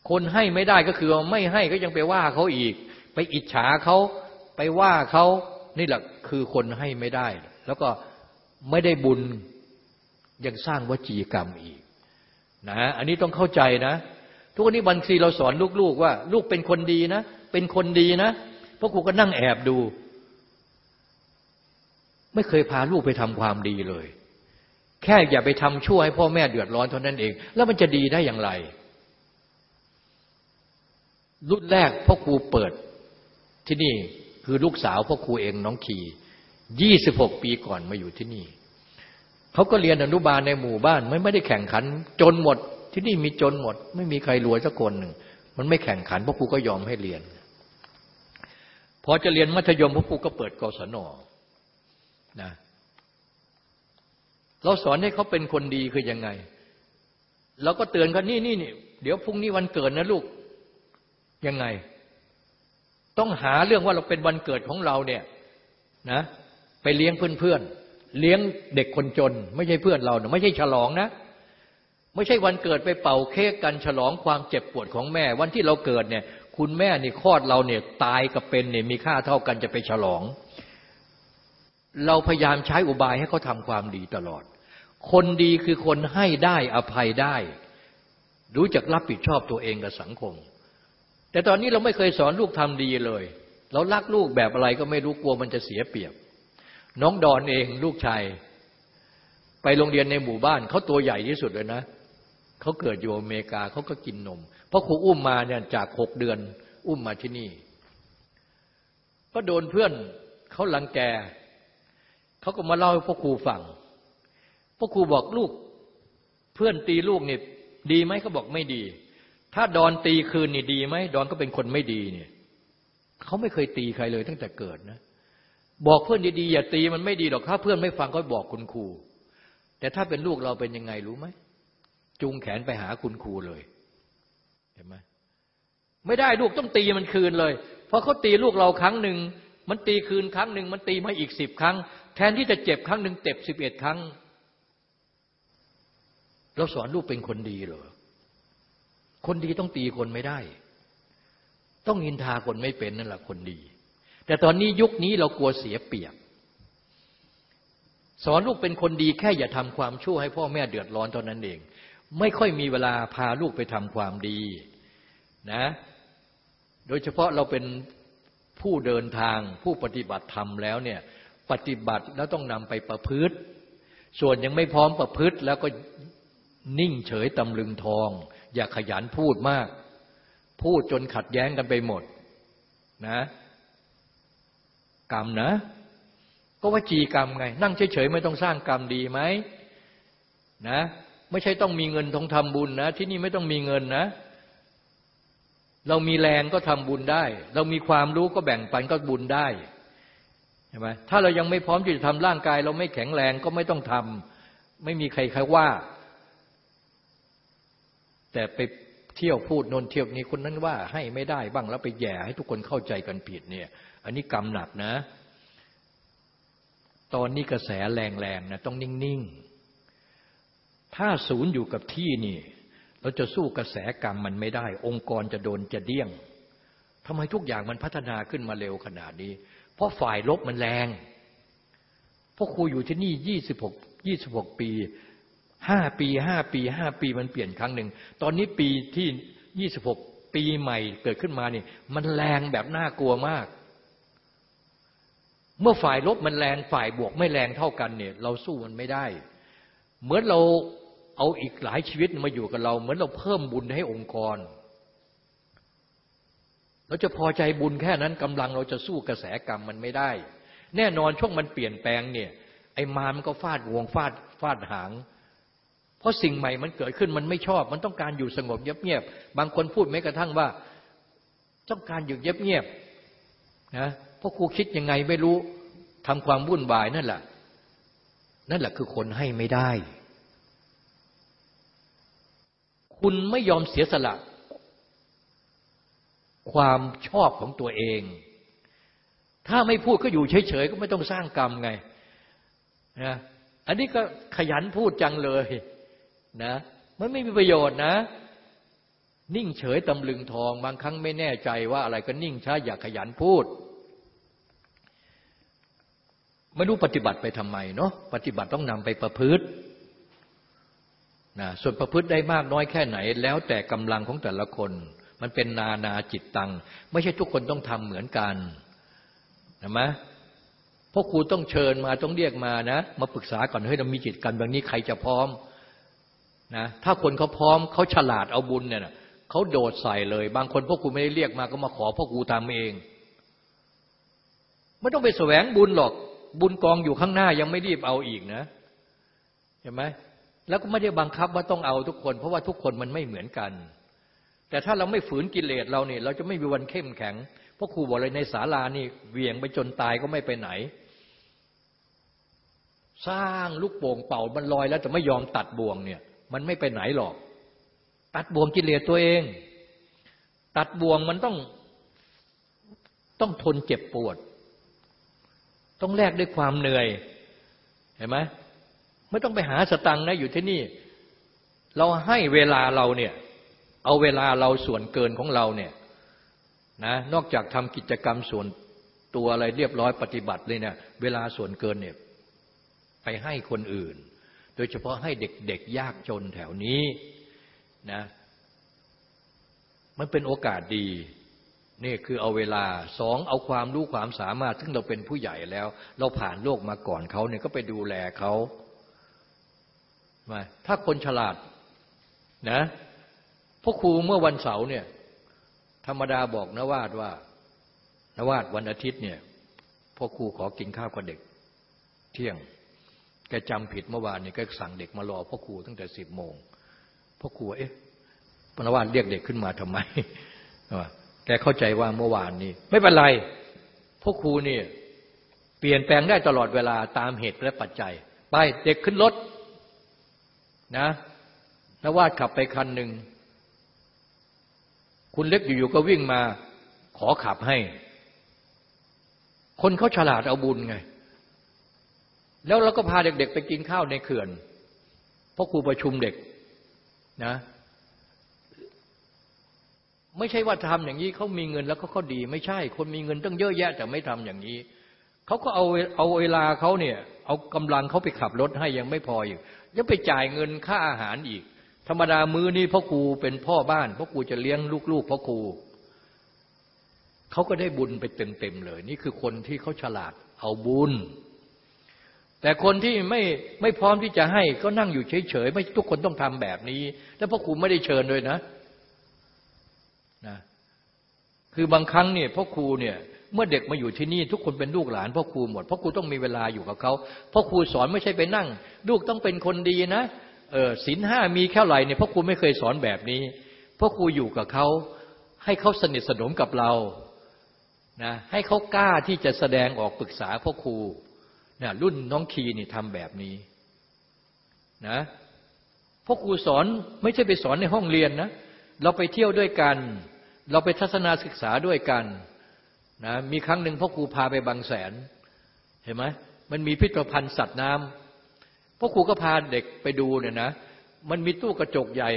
คนให้ไม่ได้ก็คือไม่ให้ก็ยังไปว่าเขาอีก ไปอิจฉาเขาไปว่าเขานี่แหละคือคนให้ไม่ได้ แล้วก็ไม่ได้บุญยังสร้างวจีกรรมอีกนะอันนี้ต้องเข้าใจนะ ทุกวันนี้บัญชีเราสอนลูกๆว่า ลูกเป็นคนดีนะ เป็นคนดีนะพวกครูก็นั่งแอบดู ไม่เคยพาลูกไปทำความดีเลย แค่อย่าไปทำชั่วให้พ่อแม่เดือดร้อนเท่านั้นเอง แล้วมันจะดีได้อย่างไร รุ่นแรกพ่อครูเปิดที่นี่คือลูกสาวพ่อครูเองน้องขียี่สิบหกปีก่อนมาอยู่ที่นี่ เขาก็เรียนอนุบาลในหมู่บ้าน ไม่ไม่ได้แข่งขัน จนหมด ที่นี่มีจนหมด ไม่มีใครรวยสักคนหนึ่ง มันไม่แข่งขันพ่อครูก็ยอมให้เรียน พอจะเรียนมัธยมพ่อครูก็เปิดกศนนะเราสอนให้เขาเป็นคนดีคือยังไงเราก็เตือนเขานี่นี่นี่เดี๋ยวพรุ่งนี้วันเกิดนะลูกยังไง ต้องหาเรื่องว่าเราเป็นวันเกิดของเราเนี่ยนะไปเลี้ยงเพื่อนๆเลี้ยงเด็กคนจน ไม่ใช่เพื่อนเราเนะไม่ใช่ฉลองนะ ไม่ใช่วันเกิดไปเป่าเค้กกันฉลองความเจ็บปวดของแม่ วันที่เราเกิดเนี่ย คุณแม่นี่คลอดเราเนี่ยตายกับเป็นเนี่ยมีค่าเท่ากันจะไปฉลอง เราพยายามใช้อุบายให้เขาทาความดีตลอด คนดีคือคนให้ได้อภัยได้ รู้จักรับผิดชอบตัวเองกับสังคม แต่ตอนนี้เราไม่เคยสอนลูกทำดีเลย เรารักลูกแบบอะไรก็ไม่รู้กลัวมันจะเสียเปรียบ น้องดอนเองลูกชายไปโรงเรียนในหมู่บ้านเขาตัวใหญ่ที่สุดเลยนะเขาเกิดอยู่อเมริกาเขาก็กินนม เพราะครูอุ้มมาเนี่ยจากหกเดือน อุ้มมาที่นี่ ก็โดนเพื่อนเขาลังแกเขาก็มาเล่าให้พ่อครูฟังพ่อครูบอกลูก เพื่อนตีลูกนี่ดีไหมเขาบอกไม่ดี ถ้าดอนตีคืนนี่ดีไหมดอนก็เป็นคนไม่ดีเนี่ยเขาไม่เคยตีใครเลยตั้งแต่เกิดนะบอกเพื่อนดีๆอย่าตีมันไม่ดีหรอกถ้าเพื่อนไม่ฟังก็บอกคุณครูแต่ถ้าเป็นลูกเราเป็นยังไงรู้ไหม จูงแขนไปหาคุณครูเลย เห็นไหมไม่ได้ลูกต้องตีมันคืนเลย เพราะเขาตีลูกเราครั้งหนึ่ง มันตีคืนครั้งหนึ่ง มันตีมาอีกสิบครั้ง แทนที่จะเจ็บครั้งหนึ่งเจ็บสิบเอ็ดครั้ง เราสอนลูกเป็นคนดีเหรอ คนดีต้องตีคนไม่ได้ ต้องนินทาคนไม่เป็นนั่นแหละคนดี แต่ตอนนี้ยุคนี้เรากลัวเสียเปรียบ สอนลูกเป็นคนดีแค่อย่าทำความชั่วให้พ่อแม่เดือดร้อนเท่านั้นเอง ไม่ค่อยมีเวลาพาลูกไปทำความดีนะ โดยเฉพาะเราเป็นผู้เดินทางผู้ปฏิบัติธรรมแล้วเนี่ยปฏิบัติแล้วต้องนำไปประพฤติ ส่วนยังไม่พร้อมประพฤติแล้วก็นิ่งเฉยตำลึงทอง อย่าขยันพูดมาก พูดจนขัดแย้งกันไปหมดนะกรรมนะ ก็ว่าจีกรรมไง นั่งเฉยๆไม่ต้องสร้างกรรมดีไหมนะ ไม่ใช่ต้องมีเงินทองทำบุญนะ ที่นี่ไม่ต้องมีเงินนะ เรามีแรงก็ทำบุญได้ เรามีความรู้ก็แบ่งปันก็บุญได้ใช่ไหมถ้าเรายังไม่พร้อมที่จะทำร่างกาย เราไม่แข็งแรงก็ไม่ต้องทำไม่มีใครใครว่า แต่ไปเที่ยวพูดนนเที่ยวนี้คนนั้นว่า ให้ไม่ได้บ้างแล้วไปแย่ให้ทุกคนเข้าใจกันผิดเนี่ย อันนี้กรรมหนักนะ ตอนนี้กระแสแรงๆนะต้องนิ่งๆ ถ้าศูนย์อยู่กับที่นี่ เราจะสู้กระแสกรรมมันไม่ได้ องค์กรจะโดนจะเดี้ยงทำไมทุกอย่างมันพัฒนาขึ้นมาเร็วขนาดนี้ เพราะฝ่ายลบมันแรงพราะครูอยู่ที่นี่ยี่สิบหกยี่สิบหกปีห้าปีห้าปีห้าปีมันเปลี่ยนครั้งหนึ่ง ตอนนี้ปีที่ยี่สิบหกปีใหม่เกิดขึ้นมานี่ มันแรงแบบน่ากลัวมาก เมื่อฝ่ายลบมันแรงฝ่ายบวกไม่แรงเท่ากันเนี่ย เราสู้มันไม่ได้ เหมือนเรา เอาอีกหลายชีวิตมาอยู่กับเรา เหมือนเราเพิ่มบุญให้องค์กร เราจะพอใจบุญแค่นั้นกำลังเราจะสู้กระแสกรรมมันไม่ได้ แน่นอนช่วงมันเปลี่ยนแปลงเนี่ย ไอ้มามันก็ฟาดวงฟาดฟาดหาง เพราะสิ่งใหม่มันเกิดขึ้นมันไม่ชอบ มันต้องการอยู่สงบเงียบๆบางคนพูดแม้กระทั่งว่า ต้องการอยู่เงียบๆนะเพราะครูคิดยังไงไม่รู้ทำความวุ่นวายนั่นแหละนั่นแหละคือคนให้ไม่ได้ คุณไม่ยอมเสียสละ ความชอบของตัวเอง ถ้าไม่พูดก็อยู่เฉยๆ ก็ไม่ต้องสร้างกรรมไงนะอันนี้ก็ขยันพูดจังเลยนะ มันไม่มีประโยชน์นะ นิ่งเฉยตำลึงทอง บางครั้งไม่แน่ใจว่าอะไรก็นิ่งช้าอย่าขยันพูดไม่รู้ปฏิบัติไปทำไมเนาะปฏิบัติต้องนำไปประพฤติ นะส่วนประพฤติได้มากน้อยแค่ไหน แล้วแต่กำลังของแต่ละคน มันเป็นนานาจิตตัง ไม่ใช่ทุกคนต้องทำเหมือนกันนะมะพราะครูต้องเชิญมาต้องเรียกมานะ มาปรึกษาก่อนเฮ้ยเรามีจิตกันแบบนี้ใครจะพร้อมนะถ้าคนเขาพร้อมเขาฉลาดเอาบุญเนี่ยนะเขาโดดใส่เลย บางคนพวกครูไม่ได้เรียกมาก็มาขอพวกครูทำเองไม่ต้องไปแสวงบุญหรอก บุญกองอยู่ข้างหน้ายังไม่รีบเอาอีกนะเห็นไหม แล้วก็ไม่ได้บังคับว่าต้องเอาทุกคน เพราะว่าทุกคนมันไม่เหมือนกัน แต่ถ้าเราไม่ฝืนกิเลสเราเนี่ย เราจะไม่มีวันเข้มแข็งเพราะครูบอกเลยในศาลานี่เวียงไปจนตายก็ไม่ไปไหน สร้างลูกโป่งเป่ามันลอยแล้วแต่ไม่ยอมตัดบ่วงเนี่ย มันไม่ไปไหนหรอก ตัดบ่วงกิเลสตัวเอง ตัดบ่วงมันต้องต้องทนเจ็บปวด ต้องแลกด้วยความเหนื่อยเห็นไหม ไม่ต้องไปหาสตังค์นะอยู่ที่นี่ เราให้เวลาเราเนี่ย เอาเวลาเราส่วนเกินของเราเนี่ยนะนอกจากทำกิจกรรมส่วนตัวอะไรเรียบร้อยปฏิบัติเลยเนี่ยเวลาส่วนเกินเนี่ยไปให้คนอื่น โดยเฉพาะให้เด็กๆยากจนแถวนี้นะมันเป็นโอกาสดีนี่คือเอาเวลาสองเอาความรู้ความสามารถ ซึ่งเราเป็นผู้ใหญ่แล้ว เราผ่านโลกมาก่อนเขาเนี่ยก็ไปดูแลเขา มาถ้าคนฉลาดนะพ่อครูเมื่อวันเสาร์เนี่ย ธรรมดาบอกนวาดว่านวาดวันอาทิตย์เนี่ยพ่อครูขอกินข้าวกับเด็ก เที่ยงแกจำผิดเมื่อวานนี้ก็สั่งเด็กมารอพ่อครูตั้งแต่สิบโมงพ่อครูเอ๊ะพนวานเรียกเด็กขึ้นมาทำไมแกเข้าใจว่าเมื่อวานนี้ ไม่เป็นไรพ่อครูเนี่ยเปลี่ยนแปลงได้ตลอดเวลาตามเหตุและปัจจัย ไปเด็กขึ้นรถ นะนวาดขับไปคันหนึ่ง คุณเล็กอยู่ๆก็วิ่งมา ขอขับให้ คนเขาฉลาดเอาบุญไง แล้วเราก็พาเด็ก ๆ ไปกินข้าวในเขื่อนเพราะครูประชุมเด็กนะ ไม่ใช่ว่าทำอย่างนี้เขามีเงินแล้วเขาเขาดี ไม่ใช่ คนมีเงินต้องเยอะแยะแต่ไม่ทำอย่างนี้ เขาก็เอาเอาเวลาเขาเนี่ย เอากำลังเขาไปขับรถให้ยังไม่พออีกยังไปจ่ายเงินค่าอาหารอีก ธรรมดามื้อนี้พ่อครูเป็นพ่อบ้านพ่อครูจะเลี้ยงลูกๆพ่อครูเขาก็ได้บุญไปเต็มๆเลย นี่คือคนที่เขาฉลาดเอาบุญ แต่คนที่ไม่ไม่พร้อมที่จะให้ก็นั่งอยู่เฉยๆไม่ทุกคนต้องทำแบบนี้ แล้วพ่อครูไม่ได้เชิญด้วยนะนะคือบางครั้งเนี่ยพ่อครูเนี่ย เมื่อเด็กมาอยู่ที่นี่ทุกคนเป็นลูกหลานพ่อครูหมดพ่อครูต้องมีเวลาอยู่กับเขาพ่อครูสอนไม่ใช่ไปนั่ง ลูกต้องเป็นคนดีนะเออศีลห้ามีแค่ไหรเนี่ยพ่อครูไม่เคยสอนแบบนี้พ่อครูอยู่กับเขาให้เขาสนิทสนมกับเรานะให้เขากล้าที่จะแสดงออกปรึกษาพ่อครูนะรุ่นน้องคีนี่ทำแบบนี้นะพ่อครูสอนไม่ใช่ไปสอนในห้องเรียนนะเราไปเที่ยวด้วยกัน เราไปทัศนาศึกษาด้วยกัน นะมีครั้งหนึ่งพ่อครูพาไปบางแสน เห็นไหมมันมีพิพิธภัณฑ์สัตว์น้ำพ่อครูก็พาเด็กไปดูเนี่ยนะ มันมีตู้กระจกใหญ่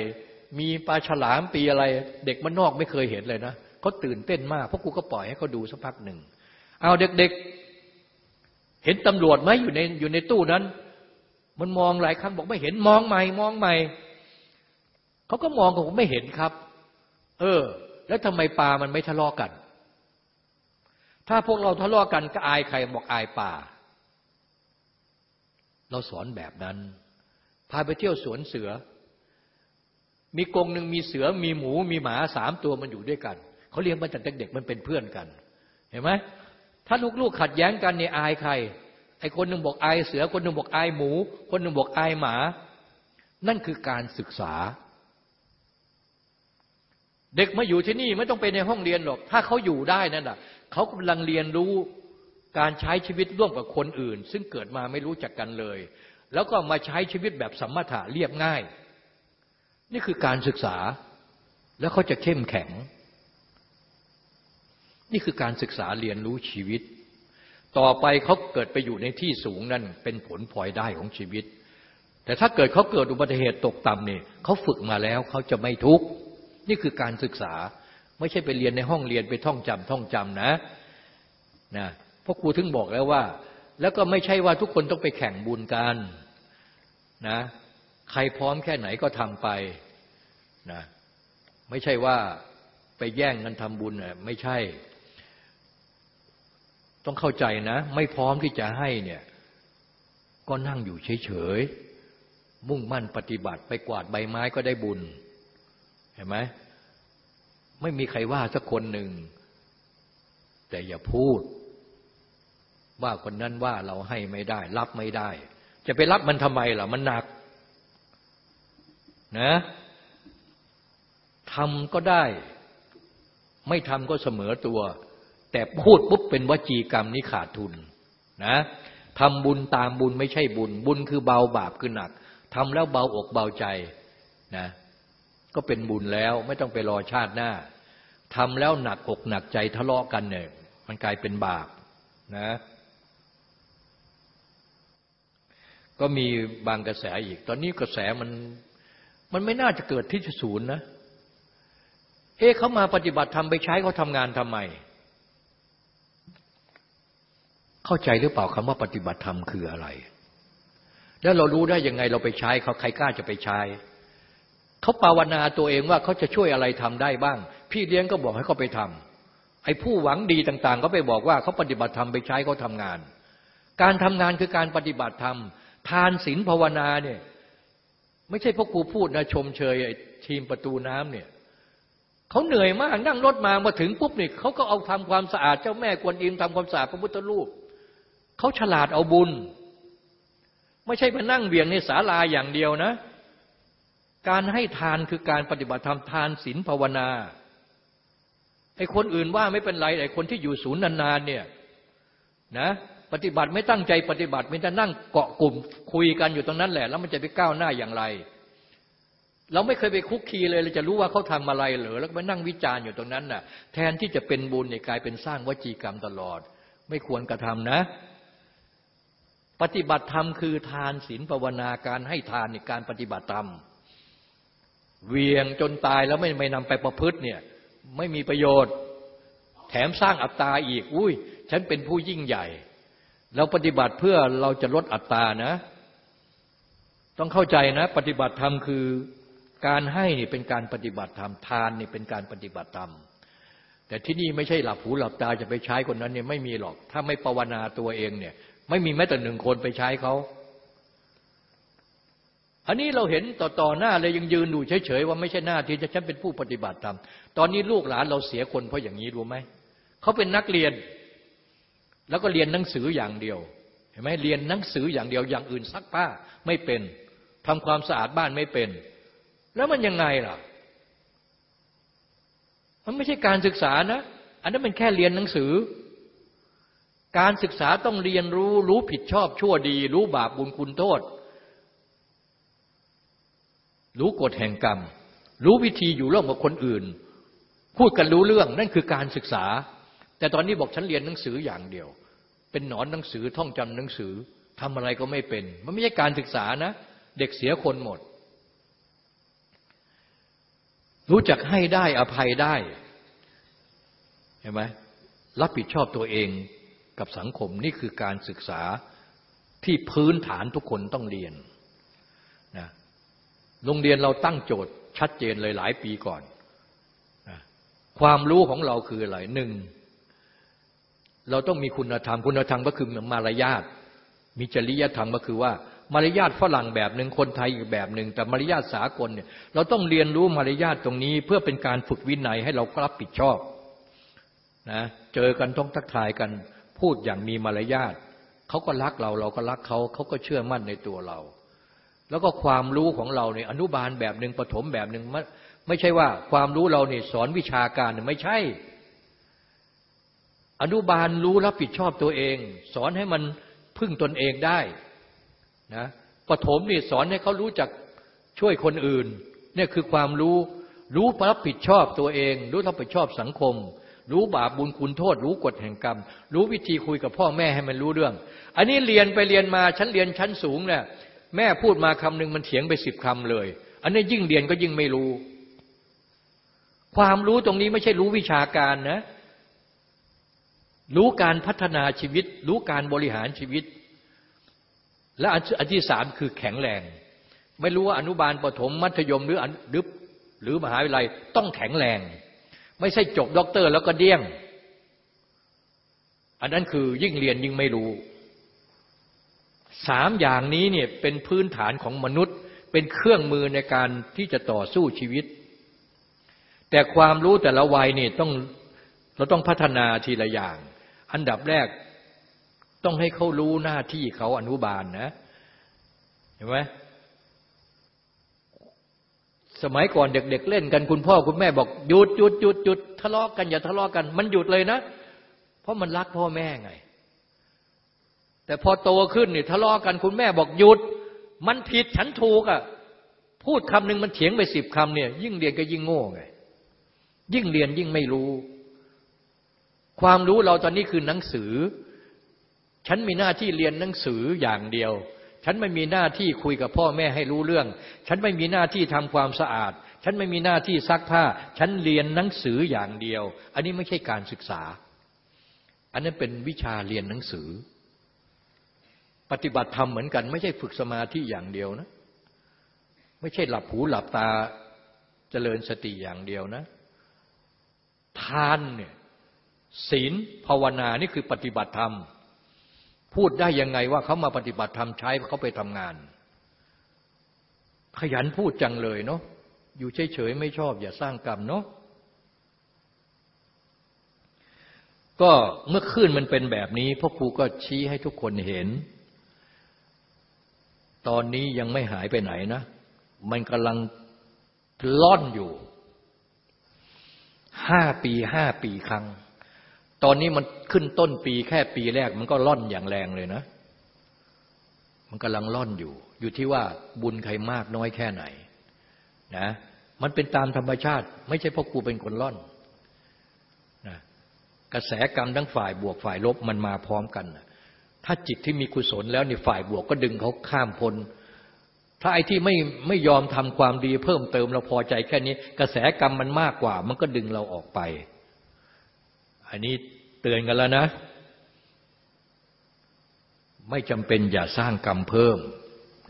มีปลาฉลามปีอะไร เด็กมันนอกไม่เคยเห็นเลยนะเขาตื่นเต้นมากพ่อครูก็ปล่อยให้เขาดูสักพักหนึ่งเอาเด็กๆ เห็นตำรวจไหมอยู่ในอยู่ในตู้นั้น มันมองหลายครั้งบอกไม่เห็นมองใหม่มองใหม่เขาก็มองผมไม่เห็นครับ เออ แล้วทำไมปลามันไม่ทะเลาะกัน ถ้าพวกเราทะเลาะกันก็อายใครบอกอายป่า เราสอนแบบนั้น พาไปเที่ยวสวนเสือ มีกรงหนึ่งมีเสือมีหมูมีหมาสามตัวมันอยู่ด้วยกัน เขาเลี้ยงมาจากเด็กๆมันเป็นเพื่อนกัน เห็นไหมถ้าลูกๆขัดแย้งกันเนี่ยอายใคร ไอ้คนหนึ่งบอกอายเสือ คนหนึ่งบอกอายหมู คนหนึ่งบอกอายหมา นั่นคือการศึกษา เด็กมาอยู่ที่นี่ไม่ต้องไปในห้องเรียนหรอก ถ้าเขาอยู่ได้นั่นน่ะเขากำลังเรียนรู้การใช้ชีวิตร่วมกับคนอื่น ซึ่งเกิดมาไม่รู้จักกันเลย แล้วก็มาใช้ชีวิตแบบสัมมาถะเรียบง่าย นี่คือการศึกษา แล้วเขาจะเข้มแข็ง นี่คือการศึกษาเรียนรู้ชีวิต ต่อไปเขาเกิดไปอยู่ในที่สูงนั่นเป็นผลพลอยได้ของชีวิต แต่ถ้าเกิดเขาเกิดอุบัติเหตุตกต่ำเนี่ยเขาฝึกมาแล้วเขาจะไม่ทุกข์ นี่คือการศึกษา ไม่ใช่ไปเรียนในห้องเรียนไปท่องจำท่องจำนะนะพราะครูถึงบอกแล้วว่า แล้วก็ไม่ใช่ว่าทุกคนต้องไปแข่งบุญกันนะใครพร้อมแค่ไหนก็ทำไปนะไม่ใช่ว่าไปแย่งกันทำบุญน่ะไม่ใช่ ต้องเข้าใจนะ ไม่พร้อมที่จะให้เนี่ยก็นั่งอยู่เฉยๆมุ่งมั่นปฏิบัติไปกวาดใบไม้ก็ได้บุญ เห็นไหมไม่มีใครว่าสักคนหนึ่ง แต่อย่าพูด ว่าคนนั้นว่าเราให้ไม่ได้ รับไม่ได้ จะไปรับมันทำไมล่ะ มันหนัก นะทำก็ได้ ไม่ทำก็เสมอตัว แต่พูดปุ๊บเป็นวจีกรรมนี้ขาดทุน นะทำบุญตามบุญไม่ใช่บุญ บุญคือเบาบาปคือหนักทำแล้วเบาอกเบาใจนะ ก็เป็นบุญแล้ว ไม่ต้องไปรอชาติหน้าทำแล้วหนักอกหนักใจทะเลาะกันเนี่ยมันกลายเป็นบาปนะก็มีบางกระแสอีก ตอนนี้กระแสมันมันไม่น่าจะเกิดที่ศูนย์นะ เอ๊ะเขามาปฏิบัติทำไปใช้เขาทำงานทำไม เข้าใจหรือเปล่าคำว่าปฏิบัติธรรมคืออะไร แล้วเรารู้ได้ยังไงเราไปใช้เขาใครกล้าจะไปใช้ เขาภาวนาตัวเองว่าเขาจะช่วยอะไรทำได้บ้าง พี่เลี้ยงก็บอกให้เขาไปทำไอ้ผู้หวังดีต่างๆ ก็ไปบอกว่าเขาปฏิบัติธรรมไปใช้เขาทำงาน การทำงานคือการปฏิบัติธรรม ทานศีลภาวนาเนี่ยไม่ใช่พวกครูพูดนะชมเชยทีมประตูน้ำเนี่ยเขาเหนื่อยมากนั่งรถมามาถึงปุ๊บนี่เขาก็เอาทำความสะอาดเจ้าแม่กวนอิมทำความสะอาดพระพุทธรูปเขาฉลาดเอาบุญ ไม่ใช่มานั่งเวียงในศาลาอย่างเดียวนะ การให้ทานคือการปฏิบัติธรรมทานศีลภาวนาไอ้คนอื่นว่าไม่เป็นไรไอ้คนที่อยู่ศูนย์นานๆเนี่ยนะปฏิบัติไม่ตั้งใจปฏิบัติมันจะนั่งเกาะกลุ่มคุยกันอยู่ตรงนั้นแหละ แล้วมันจะไปก้าวหน้าอย่างไร เราไม่เคยไปคุกคีเลยเราจะรู้ว่าเขาทำอะไรเหรอแล้วไปนั่งวิจารณ์อยู่ตรงนั้นน่ะ แทนที่จะเป็นบุญเนี่ยกลายเป็นสร้างวจีกรรมตลอด ไม่ควรกระทำนะ ปฏิบัติธรรมคือทานศีลภาวนาการให้ทานในการปฏิบัติธรรม เวียงจนตายแล้วไม่ไม่นำไปประพฤติเนี่ยไม่มีประโยชน์ แถมสร้างอัตตาอีก อุ้ย ฉันเป็นผู้ยิ่งใหญ่ เราปฏิบัติเพื่อเราจะลดอัตตานะ ต้องเข้าใจนะ ปฏิบัติธรรมคือการให้นี่เป็นการปฏิบัติธรรมทานนี่เป็นการปฏิบัติธรรมแต่ที่นี่ไม่ใช่หลับหูหลับตาจะไปใช้คนนั้นเนี่ยไม่มีหรอก ถ้าไม่ภาวนาตัวเองเนี่ย ไม่มีแม้แต่หนึ่งคนไปใช้เขา อันนี้เราเห็นต่อต่อหน้าเลยยังยืนดูเฉยๆว่าไม่ใช่หน้าที่จะฉันเป็นผู้ปฏิบัติธรรมตอนนี้ลูกหลานเราเสียคนเพราะอย่างนี้รู้ไหมเขาเป็นนักเรียน แล้วก็เรียนหนังสืออย่างเดียว เห็นไหมเรียนหนังสืออย่างเดียวอย่างอื่นซักผ้าไม่เป็นทำความสะอาดบ้านไม่เป็น แล้วมันยังไงล่ะ มันไม่ใช่การศึกษานะ อันนั้นมันแค่เรียนหนังสือ การศึกษาต้องเรียนรู้รู้ผิดชอบชั่วดี รู้บาปบุญคุณโทษ รู้กฎแห่งกรรม รู้วิธีอยู่ร่วมกับคนอื่น พูดกันรู้เรื่องนั่นคือการศึกษา แต่ตอนนี้บอกฉันเรียนหนังสืออย่างเดียว เป็นหนอนหนังสือท่องจำหนังสือทำอะไรก็ไม่เป็น มันไม่ใช่การศึกษานะ เด็กเสียคนหมด รู้จักให้ได้อภัยได้เห็นไหมรับผิดชอบตัวเองกับสังคมนี่คือการศึกษาที่พื้นฐานทุกคนต้องเรียน โรงเรียนเราตั้งโจทย์ชัดเจนเลยหลายปีก่อน ความรู้ของเราคืออะไรหนึ่ง เราต้องมีคุณธรรม คุณธรรมก็คือมารยาท มีจริยธรรมก็คือว่ามารยาทฝรั่งแบบหนึ่งคนไทยอีกแบบหนึ่งแต่มารยาทสากลเนี่ยเราต้องเรียนรู้มารยาทตรงนี้ เพื่อเป็นการฝึกวินัยให้เรารับผิดชอบนะเจอกันต้องทักทายกันพูดอย่างมีมารยาทเขาก็รักเราเราก็รักเขาเขาก็เชื่อมั่นในตัวเรา แล้วก็ความรู้ของเราเนี่ยอนุบาลแบบหนึ่งปฐมแบบหนึ่งไม่ไม่ใช่ว่าความรู้เราเนี่ยสอนวิชาการไม่ใช่ อนุบาลรู้รับผิดชอบตัวเอง สอนให้มันพึ่งตนเองได้นะปฐมนี่สอนให้เขารู้จักช่วยคนอื่นเนี่ยคือความรู้รู้รับผิดชอบตัวเอง รู้รับผิดชอบสังคม รู้บาปบุญคุณโทษ รู้กฎแห่งกรรม รู้วิธีคุยกับพ่อแม่ให้มันรู้เรื่อง อันนี้เรียนไปเรียนมาฉันเรียนชั้นสูงเนี่ย แม่พูดมาคำหนึ่งมันเถียงไปสิบคำเลย อันนี้ยิ่งเรียนก็ยิ่งไม่รู้ ความรู้ตรงนี้ไม่ใช่รู้วิชาการนะ รู้การพัฒนาชีวิต รู้การบริหารชีวิต และอันที่สามคือแข็งแรง ไม่รู้ว่าอนุบาลปฐมมัธยมหรือหรือหรือมหาวิทยาลัยต้องแข็งแรง ไม่ใช่จบด็อกเตอร์แล้วก็เดี้ยง อันนั้นคือยิ่งเรียนยิ่งไม่รู้ สามอย่างนี้เนี่ยเป็นพื้นฐานของมนุษย์ เป็นเครื่องมือในการที่จะต่อสู้ชีวิต แต่ความรู้แต่ละวัยนี่ต้องเราต้องพัฒนาทีละอย่าง อันดับแรกต้องให้เขารู้หน้าที่เขาอนุบาลนะเห็นไหมสมัยก่อนเด็กๆเเล่นกันคุณพ่อคุณแม่บอกหยุดหยุดหยุดหยุดทะเลาะกันอย่าทะเลาะกัน มันหยุดเลยนะ เพราะมันรักพ่อแม่ไง แต่พอโตขึ้นนี่ทะเลาะกันคุณแม่บอกหยุด มันผิดฉันถูกอะ พูดคำหนึ่งมันเถียงไปสิบคำเนี่ย ยิ่งเรียนก็ยิ่งโง่ไง ยิ่งเรียนยิ่งไม่รู้ ความรู้เราตอนนี้คือหนังสือ ฉันมีหน้าที่เรียนหนังสืออย่างเดียว ฉันไม่มีหน้าที่คุยกับพ่อแม่ให้รู้เรื่อง ฉันไม่มีหน้าที่ทำความสะอาด ฉันไม่มีหน้าที่ซักผ้า ฉันเรียนหนังสืออย่างเดียว อันนี้ไม่ใช่การศึกษา อันนั้นเป็นวิชาเรียนหนังสือ ปฏิบัติธรรมเหมือนกัน ไม่ใช่ฝึกสมาธิอย่างเดียวนะ ไม่ใช่หลับหูหลับตาเจริญสติอย่างเดียวนะ ทานเนี่ยศีลภาวนานี่คือปฏิบัติธรรม พูดได้ยังไงว่าเขามาปฏิบัติธรรมใช้เขาไปทำงาน ขยันพูดจังเลยเนาะอยู่เฉยๆไม่ชอบ อย่าสร้างกรรมเนาะก็เมื่อคืนมันเป็นแบบนี้พ่อครูก็ชี้ให้ทุกคนเห็น ตอนนี้ยังไม่หายไปไหนนะ มันกำลังล่อนอยู่ห้าปีห้าปีครั้ง ตอนนี้มันขึ้นต้นปีแค่ปีแรก มันก็ล่อนอย่างแรงเลยนะ มันกำลังล่อนอยู่ อยู่ที่ว่าบุญใครมากน้อยแค่ไหนนะมันเป็นตามธรรมชาติ ไม่ใช่พ่อครูเป็นคนล่อนนะกระแสกรรมทั้งฝ่ายบวกฝ่ายลบมันมาพร้อมกันนะ ถ้าจิตที่มีกุศลแล้วในฝ่ายบวกก็ดึงเขาข้ามพ้นถ้าไอ้ที่ไม่ไม่ยอมทำความดีเพิ่มเติมเราพอใจแค่นี้ กระแสกรรมมันมากกว่า มันก็ดึงเราออกไป อันนี้เตือนกันแล้วนะ ไม่จำเป็นอย่าสร้างกรรมเพิ่ม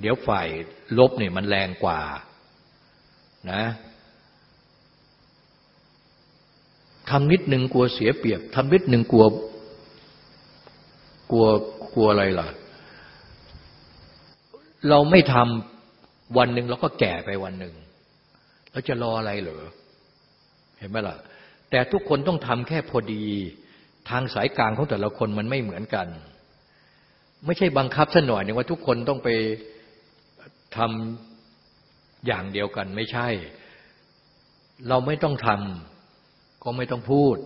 เดี๋ยวฝ่ายลบเนี่ยมันแรงกว่านะทำนิดหนึ่งกลัวเสียเปรียบทำนิดหนึ่งกลัว กลัวกลัวอะไรล่ะ เราไม่ทำวันหนึ่งเราก็แก่ไปวันหนึ่งเราจะรออะไรเหรอเห็นไหมล่ะ แต่ทุกคนต้องทำแค่พอดี ทางสายกลางของแต่ละคนมันไม่เหมือนกัน ไม่ใช่บังคับซะหน่อยนึงว่าทุกคนต้องไปทำอย่างเดียวกันไม่ใช่ เราไม่ต้องทำก็ไม่ต้องพูด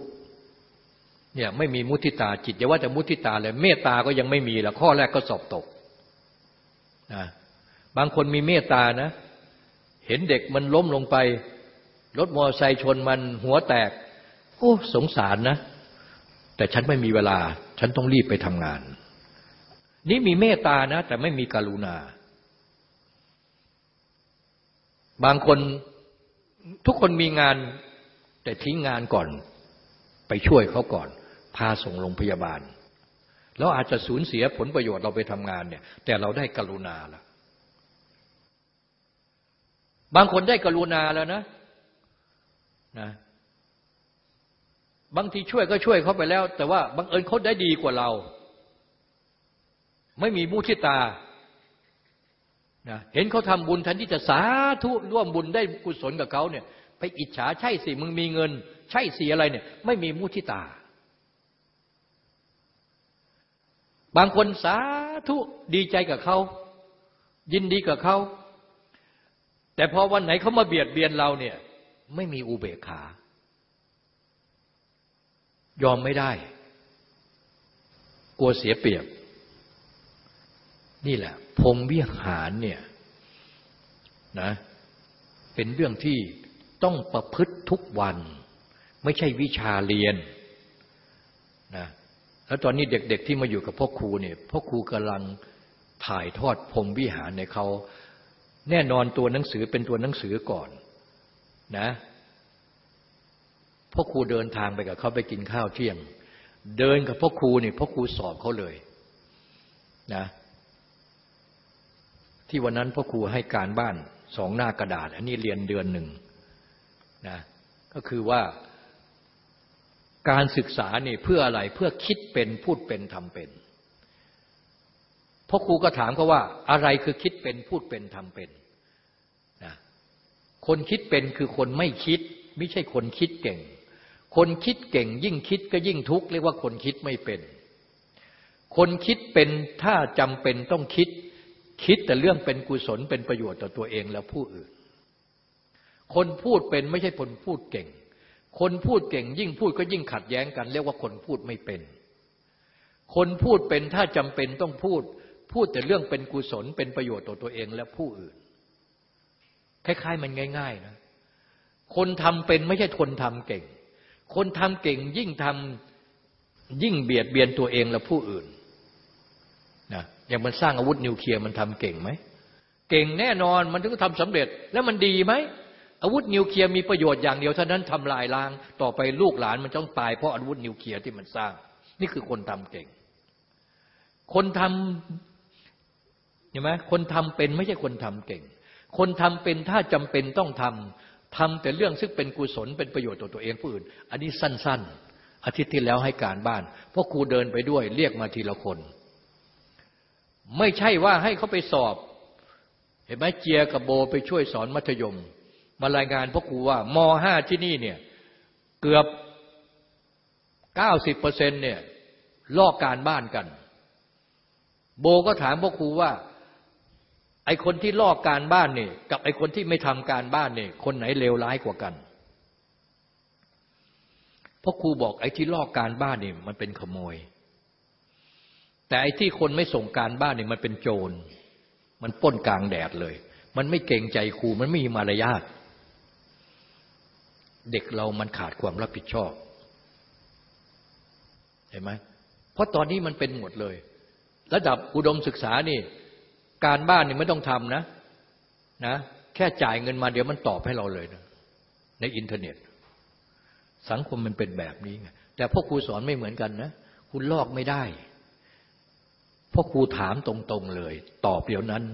เนี่ยไม่มีมุทิตาจิตอย่าว่าแต่มุทิตาเลย เมตตาก็ยังไม่มีละข้อแรกก็สอบตกนะบางคนมีเมตตานะ เห็นเด็กมันล้มลงไป รถมอเตอร์ไซค์ชนมันหัวแตก โอ้สงสารนะ แต่ฉันไม่มีเวลา ฉันต้องรีบไปทำงาน นี่มีเมตตานะ แต่ไม่มีกรุณา บางคนทุกคนมีงานแต่ทิ้งงานก่อน ไปช่วยเขาก่อน พาส่งโรงพยาบาล แล้วอาจจะสูญเสียผลประโยชน์เราไปทำงานเนี่ย แต่เราได้กรุณาแล้วบางคนได้กรุณาแล้วนะนะ บางทีช่วยก็ช่วยเขาไปแล้ว แต่ว่าบังเอิญเขาได้ดีกว่าเรา ไม่มีมุทิตานะเห็นเขาทำบุญแทนที่จะสาธุร่วมบุญได้กุศลกับเขาเนี่ย ไปอิจฉาใช่สิมึงมีเงิน ใช่สิอะไรเนี่ย ไม่มีมุทิตา บางคนสาธุดีใจกับเขา ยินดีกับเขา แต่พอวันไหนเขามาเบียดเบียนเราเนี่ย ไม่มีอุเบกขา ยอมไม่ได้ กลัวเสียเปรียบ นี่แหละพรมวิหารเนี่ยนะเป็นเรื่องที่ต้องประพฤติทุกวัน ไม่ใช่วิชาเรียนนะ แล้วตอนนี้เด็กๆที่มาอยู่กับพ่อครูเนี่ยพ่อครูกำลังถ่ายทอดพรมวิหารในเขาแน่นอนตัวหนังสือเป็นตัวหนังสือก่อนนะพ่อครูเดินทางไปกับเขาไปกินข้าวเที่ยง เดินกับพ่อครูนี่พ่อครูสอบเขาเลยนะที่วันนั้นพ่อครูให้การบ้านสองหน้ากระดาษ อันนี้เรียนเดือนหนึ่งนะก็คือว่า การศึกษานี่เพื่ออะไรเพื่อคิดเป็นพูดเป็นทำเป็นพ่อครูก็ถามเขาว่าอะไรคือคิดเป็นพูดเป็นทำเป็นนะคนคิดเป็นคือคนไม่คิด ไม่ใช่คนคิดเก่ง คนคิดเก่ง ยิ่งคิดก็ยิ่งทุกข์เรียกว่าคนคิดไม่เป็น คนคิดเป็นถ้าจำเป็นต้องคิด คิดแต่เรื่องเป็นกุศลเป็นประโยชน์ต่อตัวเองและผู้อื่น คนพูดเป็นไม่ใช่คนพูดเก่ง คนพูดเก่งยิ่งพูดก็ยิ่งขัดแย้งกัน เรียกว่าคนพูดไม่เป็น คนพูดเป็นถ้าจำเป็นต้องพูด พูดแต่เรื่องเป็นกุศลเป็นประโยชน์ต่อตัวเองและผู้อื่น คล้าย ๆ มันง่าย ๆ นะ คนทำเป็นไม่ใช่คนทำเก่ง คนทำเก่งยิ่งทำยิ่งเบียดเบียนตัวเองและผู้อื่นนะอย่างมันสร้างอาวุธนิวเคลียร์มันทำเก่งไหม เก่งแน่นอนมันถึงทำสำเร็จแล้วมันดีไหม อาวุธนิวเคลียร์มีประโยชน์อย่างเดียวเท่านั้นทำลายล้าง ต่อไปลูกหลานมันต้องตายเพราะอาวุธนิวเคลียร์ที่มันสร้าง นี่คือคนทำเก่ง คนทำเห็นไหมคนทำเป็นไม่ใช่คนทำเก่ง คนทำเป็นถ้าจำเป็นต้องทำทำแต่เรื่องซึ่งเป็นกุศลเป็นประโยชน์ต่อตัวเองผู้อื่น อันนี้สั้น ๆ อาทิตย์ที่แล้วให้การบ้านเพราะครูเดินไปด้วยเรียกมาทีละคน ไม่ใช่ว่าให้เขาไปสอบ เห็นไหมเจียกับโบไปช่วยสอนมัธยม มารายงานพ่อครูว่ามห้าที่นี่เนี่ยเกือบเก้าสิบเปอร์เซ็นเนี่ยลอกการบ้านกัน โบก็ถามพ่อครูว่า ไอคนที่ลอกการบ้านเนี่ยกับไอคนที่ไม่ทำการบ้านเนี่ยคนไหนเลวร้ายกว่ากันพราะครูบอกไอ้ที่ลอกการบ้านเนี่ยมันเป็นขโมย แต่ไอ้ที่คนไม่ส่งการบ้านเนี่ยมันเป็นโจร มันป้นกลางแดดเลย มันไม่เกรงใจครูมันไม่มีมารยาท เด็กเรามันขาดความรับผิดชอบ เห็นไหมเพราะตอนนี้มันเป็นหมดเลย ระดับอุดมศึกษานี่ การบ้านนี่ไม่ต้องทำนะนะแค่จ่ายเงินมาเดี๋ยวมันตอบให้เราเลยนะในอินเทอร์เน็ต สังคมมันเป็นแบบนี้ไงแต่พ่อครูสอนไม่เหมือนกันนะคุณลอกไม่ได้พ่อครูถามตรงๆเลย ตอบเดี๋ยวนั้น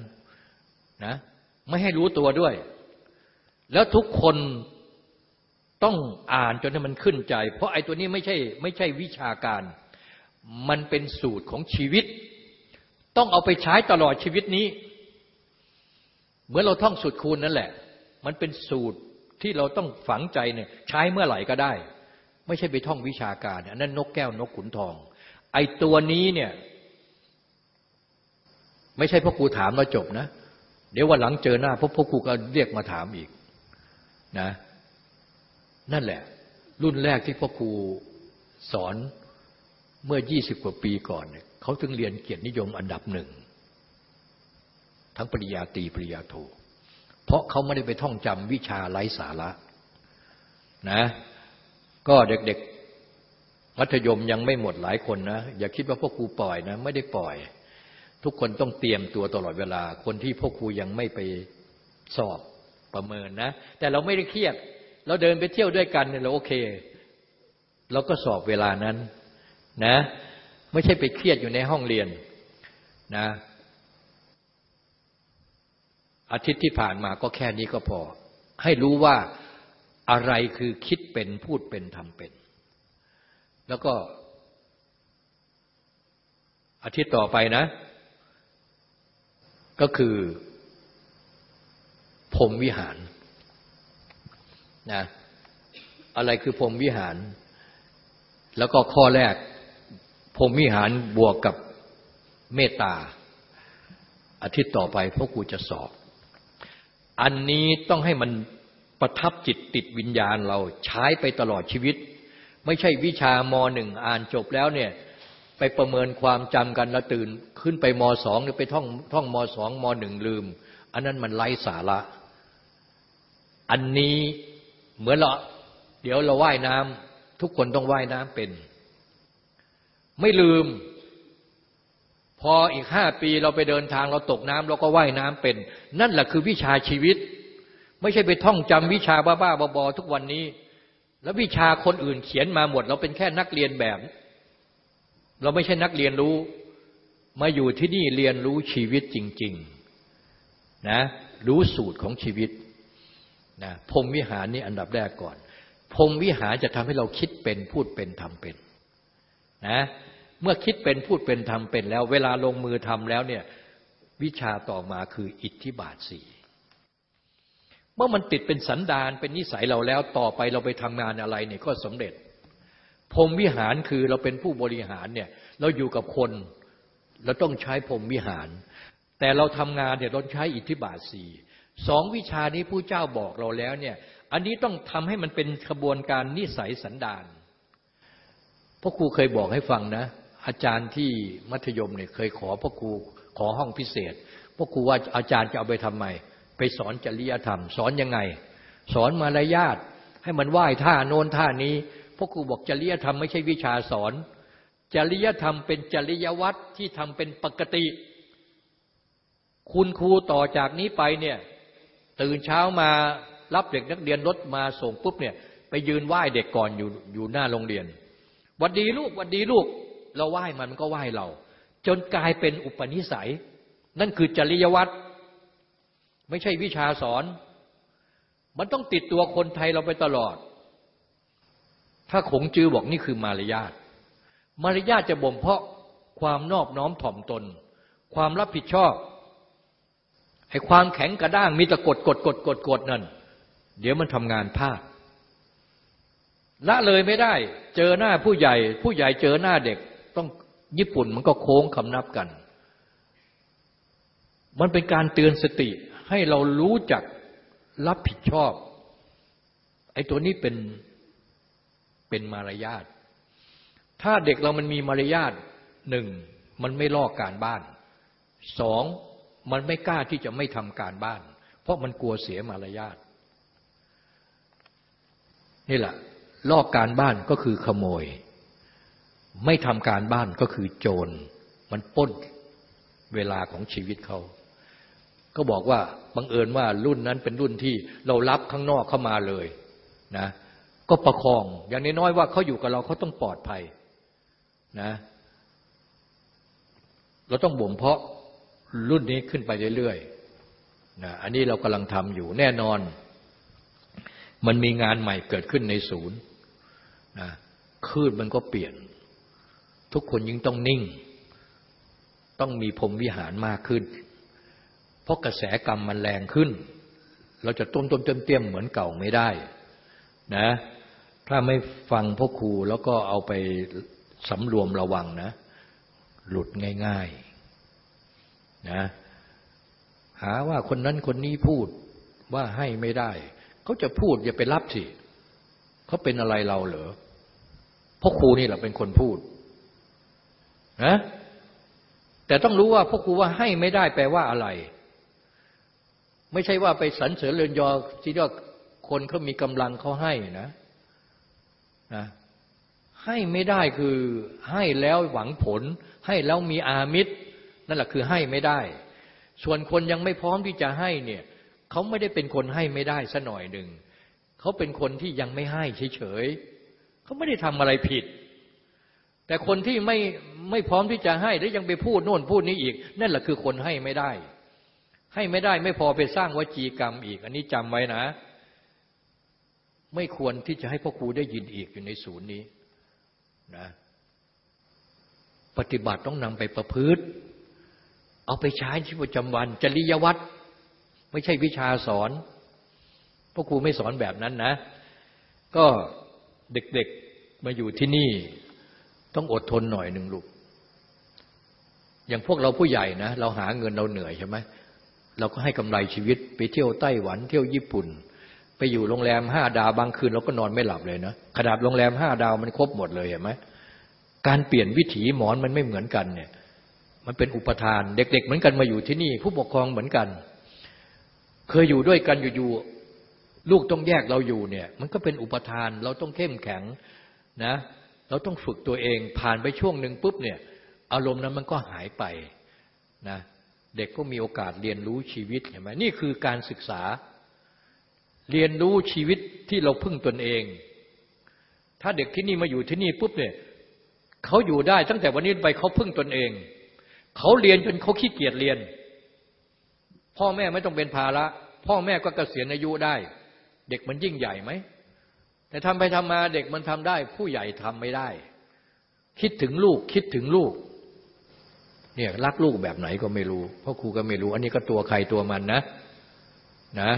นะไม่ให้รู้ตัวด้วย แล้วทุกคน ต้องอ่านจนให้มันขึ้นใจ เพราะไอ้ตัวนี้ไม่ใช่ไม่ใช่วิชาการ มันเป็นสูตรของชีวิต ต้องเอาไปใช้ตลอดชีวิตนี้ เหมือนเราท่องสูตรคูณนั่นแหละ มันเป็นสูตรที่เราต้องฝังใจเนี่ยใช้เมื่อไหร่ก็ได้ ไม่ใช่ไปท่องวิชาการอันนั้นนกแก้วนกขุนทอง ไอ้ตัวนี้เนี่ย ไม่ใช่พ่อครูถามมาจบนะ เดี๋ยววันหลังเจอหน้าพ่อพ่อครูก็เรียกมาถามอีกนะ นั่นแหละ รุ่นแรกที่พ่อครูสอนเมื่อยี่สิบกว่าปีก่อนเนี่ยเขาถึงเรียนเกียรตินิยมอันดับหนึ่ง ทั้งปริญญาตรีปริญญาโทเพราะเขาไม่ได้ไปท่องจำวิชาไร้สาระนะก็เด็กๆ มัธยมยังไม่หมดหลายคนนะ อย่าคิดว่าพวกครูปล่อยนะ ไม่ได้ปล่อย ทุกคนต้องเตรียมตัวตลอดเวลา คนที่พวกครูยังไม่ไปสอบประเมินนะ แต่เราไม่ได้เครียด เราเดินไปเที่ยวด้วยกันเนี่ยเราโอเค เราก็สอบเวลานั้นนะ ไม่ใช่ไปเครียดอยู่ในห้องเรียนนะ อาทิตย์ที่ผ่านมาก็แค่นี้ก็พอ ให้รู้ว่าอะไรคือคิดเป็นพูดเป็นทำเป็น แล้วก็อาทิตย์ต่อไปนะ ก็คือพรมวิหาร นะอะไรคือพรมวิหาร แล้วก็ข้อแรกพรมวิหารบวกกับเมตตาอาทิตย์ต่อไปพ่อครูจะสอบ อันนี้ต้องให้มันประทับจิตติดวิญญาณเราใช้ไปตลอดชีวิต ไม่ใช่วิชามหนึ่งอ่านจบแล้วเนี่ยไปประเมินความจำกันแล้วตื่นขึ้นไปมสองหรือไปท่องท่องมสองมหนึ่งลืม อันนั้นมันไร้สาระ อันนี้ เหมือนเราเดี๋ยวเราว่ายน้ำทุกคนต้องว่ายน้ำเป็น ไม่ลืม พออีกห้าปีเราไปเดินทางเราตกน้ำเราก็ว่ายน้ำเป็น นั่นแหละคือวิชาชีวิต ไม่ใช่ไปท่องจำวิชาบ้าๆบอๆทุกวันนี้ แล้ววิชาคนอื่นเขียนมาหมด เราเป็นแค่นักเรียนแบบ เราไม่ใช่นักเรียนรู้ มาอยู่ที่นี่เรียนรู้ชีวิตจริง ๆ นะ รู้สูตรของชีวิต นะพรมวิหารนี่อันดับแรกก่อนพรมวิหารจะทำให้เราคิดเป็นพูดเป็นทำเป็นนะเมื่อคิดเป็นพูดเป็นทำเป็นแล้ว เวลาลงมือทำแล้วเนี่ยวิชาต่อมาคืออิทธิบาทสี่เมื่อมันติดเป็นสันดานเป็นนิสัยเราแล้วต่อไปเราไปทำงานอะไรเนี่ยก็สำเร็จพรมวิหารคือเราเป็นผู้บริหารเนี่ยเราอยู่กับคน เราต้องใช้พรมวิหาร แต่เราทำงานเนี่ยเราใช้อิทธิบาทสี่ สองวิชานี้ผู้เจ้าบอกเราแล้วเนี่ย อันนี้ต้องทำให้มันเป็นขบวนการนิสัยสันดานพ่อครูเคยบอกให้ฟังนะ อาจารย์ที่มัธยมเนี่ยเคยขอพ่อครูขอห้องพิเศษพ่อครูว่าอาจารย์จะเอาไปทำไม ไปสอนจริยธรรม สอนยังไง สอนมารยาทให้มันไหว้ท่าโน้นท่านี้พราะครูบอกจริยธรรมไม่ใช่วิชาสอน จริยธรรมเป็นจริยวัตรที่ทำเป็นปกติ คุณครูต่อจากนี้ไปเนี่ย ตื่นเช้ามารับเด็กนักเรียนรถมาส่งปุ๊บเนี่ย ไปยืนไหว้เด็กก่อนอยู่อยู่หน้าโรงเรียนวัดดีลูกวัดดีลูก เราไหว้มันก็ไหว้เรา จนกลายเป็นอุปนิสัย นั่นคือจริยวัตรไม่ใช่วิชาสอน มันต้องติดตัวคนไทยเราไปตลอด ถ้าขงจือบอกนี่คือมารยาทมารยาทจะบ่มเพาะความนอบน้อมถ่อมตน ความรับผิดชอบ ให้ความแข็งกระด้างมีแต่กดกดกดกดกดนั่น เดี๋ยวมันทำงานพลาดละเลยไม่ได้ เจอหน้าผู้ใหญ่ ผู้ใหญ่เจอหน้าเด็ก ต้องญี่ปุ่นมันก็โค้งคำนับกัน มันเป็นการเตือนสติให้เรารู้จักรับผิดชอบ ไอ้ตัวนี้เป็นเป็นมารยาท ถ้าเด็กเรามันมีมารยาทหนึ่งมันไม่ลอกการบ้านสอง มันไม่กล้าที่จะไม่ทำการบ้าน เพราะมันกลัวเสียมารยาทนี่แหละลอกการบ้านก็คือขโมย ไม่ทำการบ้านก็คือโจร มันป้นเวลาของชีวิตเขา ก็บอกว่าบังเอิญว่ารุ่นนั้นเป็นรุ่นที่เรารับข้างนอกเข้ามาเลยนะก็ประคองอย่างน้อยๆว่าเขาอยู่กับเราเขาต้องปลอดภัยนะเราต้องบ่มเพาะ รุ่นนี้ขึ้นไปเรื่อยๆนะอันนี้เรากำลังทำอยู่แน่นอน มันมีงานใหม่เกิดขึ้นในศูนย์นะคลื่นมันก็เปลี่ยน ทุกคนยิ่งต้องนิ่ง ต้องมีพรมวิหารมากขึ้น เพราะกระแสกรรมมันแรงขึ้น เราจะต้มต้มเตี้ยมเตี้ยมเหมือนเก่าไม่ได้นะถ้าไม่ฟังพ่อครูแล้วก็เอาไปสำรวมระวังนะ หลุดง่าย ๆ นะหาว่าคนนั้นคนนี้พูดว่าให้ไม่ได้ เขาจะพูดอย่าไปรับสิเขาเป็นอะไรเราเหรอพ่อครูนี่แหละเป็นคนพูดนะแต่ต้องรู้ว่าพ่อครูว่าให้ไม่ได้แปลว่าอะไร ไม่ใช่ว่าไปสรรเสริญเรือนยอที่ว่าคนเขามีกำลังเขาให้นะนะให้ไม่ได้คือให้แล้วหวังผล ให้แล้วมีอามิตร นั่นแหละคือให้ไม่ได้ ส่วนคนยังไม่พร้อมที่จะให้เนี่ยเขาไม่ได้เป็นคนให้ไม่ได้ซะหน่อยหนึ่งเขาเป็นคนที่ยังไม่ให้เฉยๆเขาไม่ได้ทำอะไรผิด แต่คนที่ไม่ไม่พร้อมที่จะให้แล้วยังไปพูดโน่นพูดนี้อีก นั่นแหละคือคนให้ไม่ได้ ให้ไม่ได้ไม่พอไปสร้างวจีกรรมอีก อันนี้จำไว้นะ ไม่ควรที่จะให้พ่อครูได้ยินอีกอยู่ในศูนย์นี้นะปฏิบัติต้องนำไปประพฤติ เอาไปใช้ชีวิตประจำวัน จริยวัตรไม่ใช่วิชาสอนพ่อครูไม่สอนแบบนั้นนะ ก็เด็กๆมาอยู่ที่นี่ ต้องอดทนหน่อยหนึ่งลูก อย่างพวกเราผู้ใหญ่นะ เราหาเงินเราเหนื่อยใช่ไหมเราก็ให้กำไรชีวิตไปเที่ยวไต้หวัน เที่ยวญี่ปุ่น ไปอยู่โรงแรมห้าดาวบางคืนเราก็นอนไม่หลับเลยนะขนาดโรงแรมห้าดาวมันครบหมดเลยเห็นไหมการเปลี่ยนวิถีหมอนมันไม่เหมือนกันเนี่ย มันเป็นอุปทาน เด็ก ๆ เหมือนกันมาอยู่ที่นี่ ผู้ปกครองเหมือนกัน เคยอยู่ด้วยกันอยู่ๆลูกต้องแยกเราอยู่เนี่ย มันก็เป็นอุปทานเราต้องเข้มแข็งนะ เราต้องฝึกตัวเองผ่านไปช่วงหนึ่งปุ๊บเนี่ยอารมณ์นั้นมันก็หายไปนะเด็กก็มีโอกาสเรียนรู้ชีวิตเห็นไหมนี่คือการศึกษา เรียนรู้ชีวิตที่เราพึ่งตนเอง ถ้าเด็กที่นี่มาอยู่ที่นี่ปุ๊บเนี่ยเขาอยู่ได้ตั้งแต่วันนี้ไปเขาพึ่งตนเอง เขาเรียนจนเขาขี้เกียจเรียน พ่อแม่ไม่ต้องเป็นภาระพ่อแม่ก็เกษียณอายุได้ เด็กมันยิ่งใหญ่ไหม แต่ทำไปทำมาเด็กมันทำได้ ผู้ใหญ่ทำไม่ได้ คิดถึงลูกคิดถึงลูก เนี่ยรักลูกแบบไหนก็ไม่รู้พ่อครูก็ไม่รู้ อันนี้ก็ตัวใครตัวมันนะนะ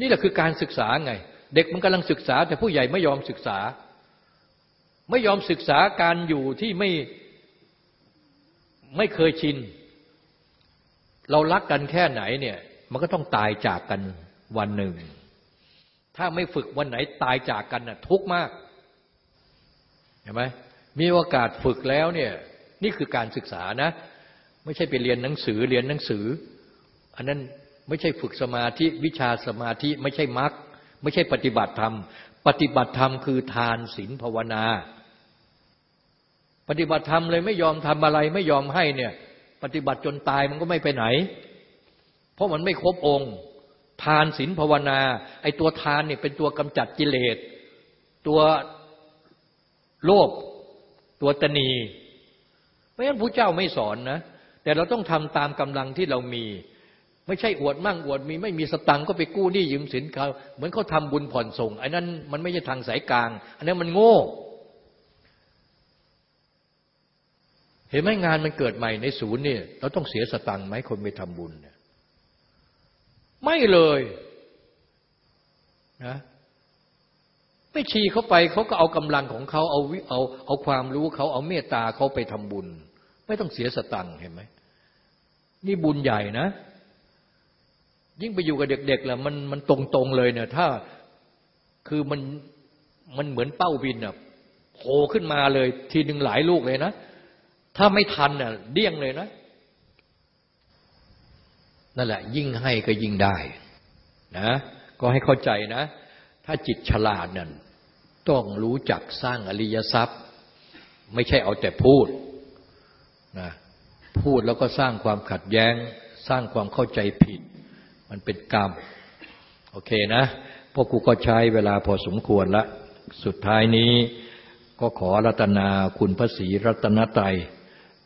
นี่แหละคือการศึกษาไง เด็กมันกำลังศึกษา แต่ผู้ใหญ่ไม่ยอมศึกษา ไม่ยอมศึกษาการอยู่ที่ไม่ ไม่เคยชิน เรารักกันแค่ไหนเนี่ย มันก็ต้องตายจากกันวันหนึ่ง ถ้าไม่ฝึกวันไหนตายจากกันน่ะทุกมากเห็นไหมมีโอกาสฝึกแล้วเนี่ยนี่คือการศึกษานะ ไม่ใช่ไปเรียนหนังสือเรียนหนังสือ อันนั้นไม่ใช่ฝึกสมาธิวิชาสมาธิไม่ใช่มรรคไม่ใช่ปฏิบัติธรรม ปฏิบัติธรรมคือทานศีลภาวนา ปฏิบัติธรรมเลยไม่ยอมทำอะไรไม่ยอมให้เนี่ย ปฏิบัติจนตายมันก็ไม่ไปไหน เพราะมันไม่ครบองค์ ทานศีลภาวนา ไอ้ตัวทานเนี่ยเป็นตัวกำจัดกิเลส ตัวโลภตัวตนีเพราะฉะนั้นพระเจ้าไม่สอนนะ แต่เราต้องทำตามกำลังที่เรามี ไม่ใช่อวดมั่งอวดมีไม่มีสตังก็ไปกู้หนี้ยืมสินเขาเหมือนเขาทำบุญผ่อนส่งไอ้นั้นมันไม่ใช่ทางสายกลาง อันนั้นมันโง่ เห็นไหมงานมันเกิดใหม่ในศูนย์เนี่ยเราต้องเสียสตังค์ไหมคนไปทำบุญเนี่ยไม่เลยนะไม่ชีเขาไปเขาก็เอากำลังของเขาเอาเอาเอาความรู้เขาเอาเมตตาเขาไปทำบุญ ไม่ต้องเสียสตังค์เห็นไหมนี่บุญใหญ่นะ ยิ่งไปอยู่กับเด็กๆแหละมันมันตรงๆเลยเนี่ยถ้าคือมันมันเหมือนเป้าบินอะโผล่ขึ้นมาเลย ทีหนึ่งหลายลูกเลยนะ ถ้าไม่ทันเน่ะเดี้ยงเลยนะนั่นแหละ ยิ่งให้ก็ยิ่งได้นะก็ให้เข้าใจนะ ถ้าจิตฉลาดนั่นต้องรู้จักสร้างอริยทรัพย์ ไม่ใช่เอาแต่พูดนะพูดแล้วก็สร้างความขัดแย้ง สร้างความเข้าใจผิด มันเป็นกรรม โอเคนะพวกกูก็ใช้เวลาพอสมควรละ สุดท้ายนี้ก็ขอรัตนาคุณพระศรีรัตนตรัย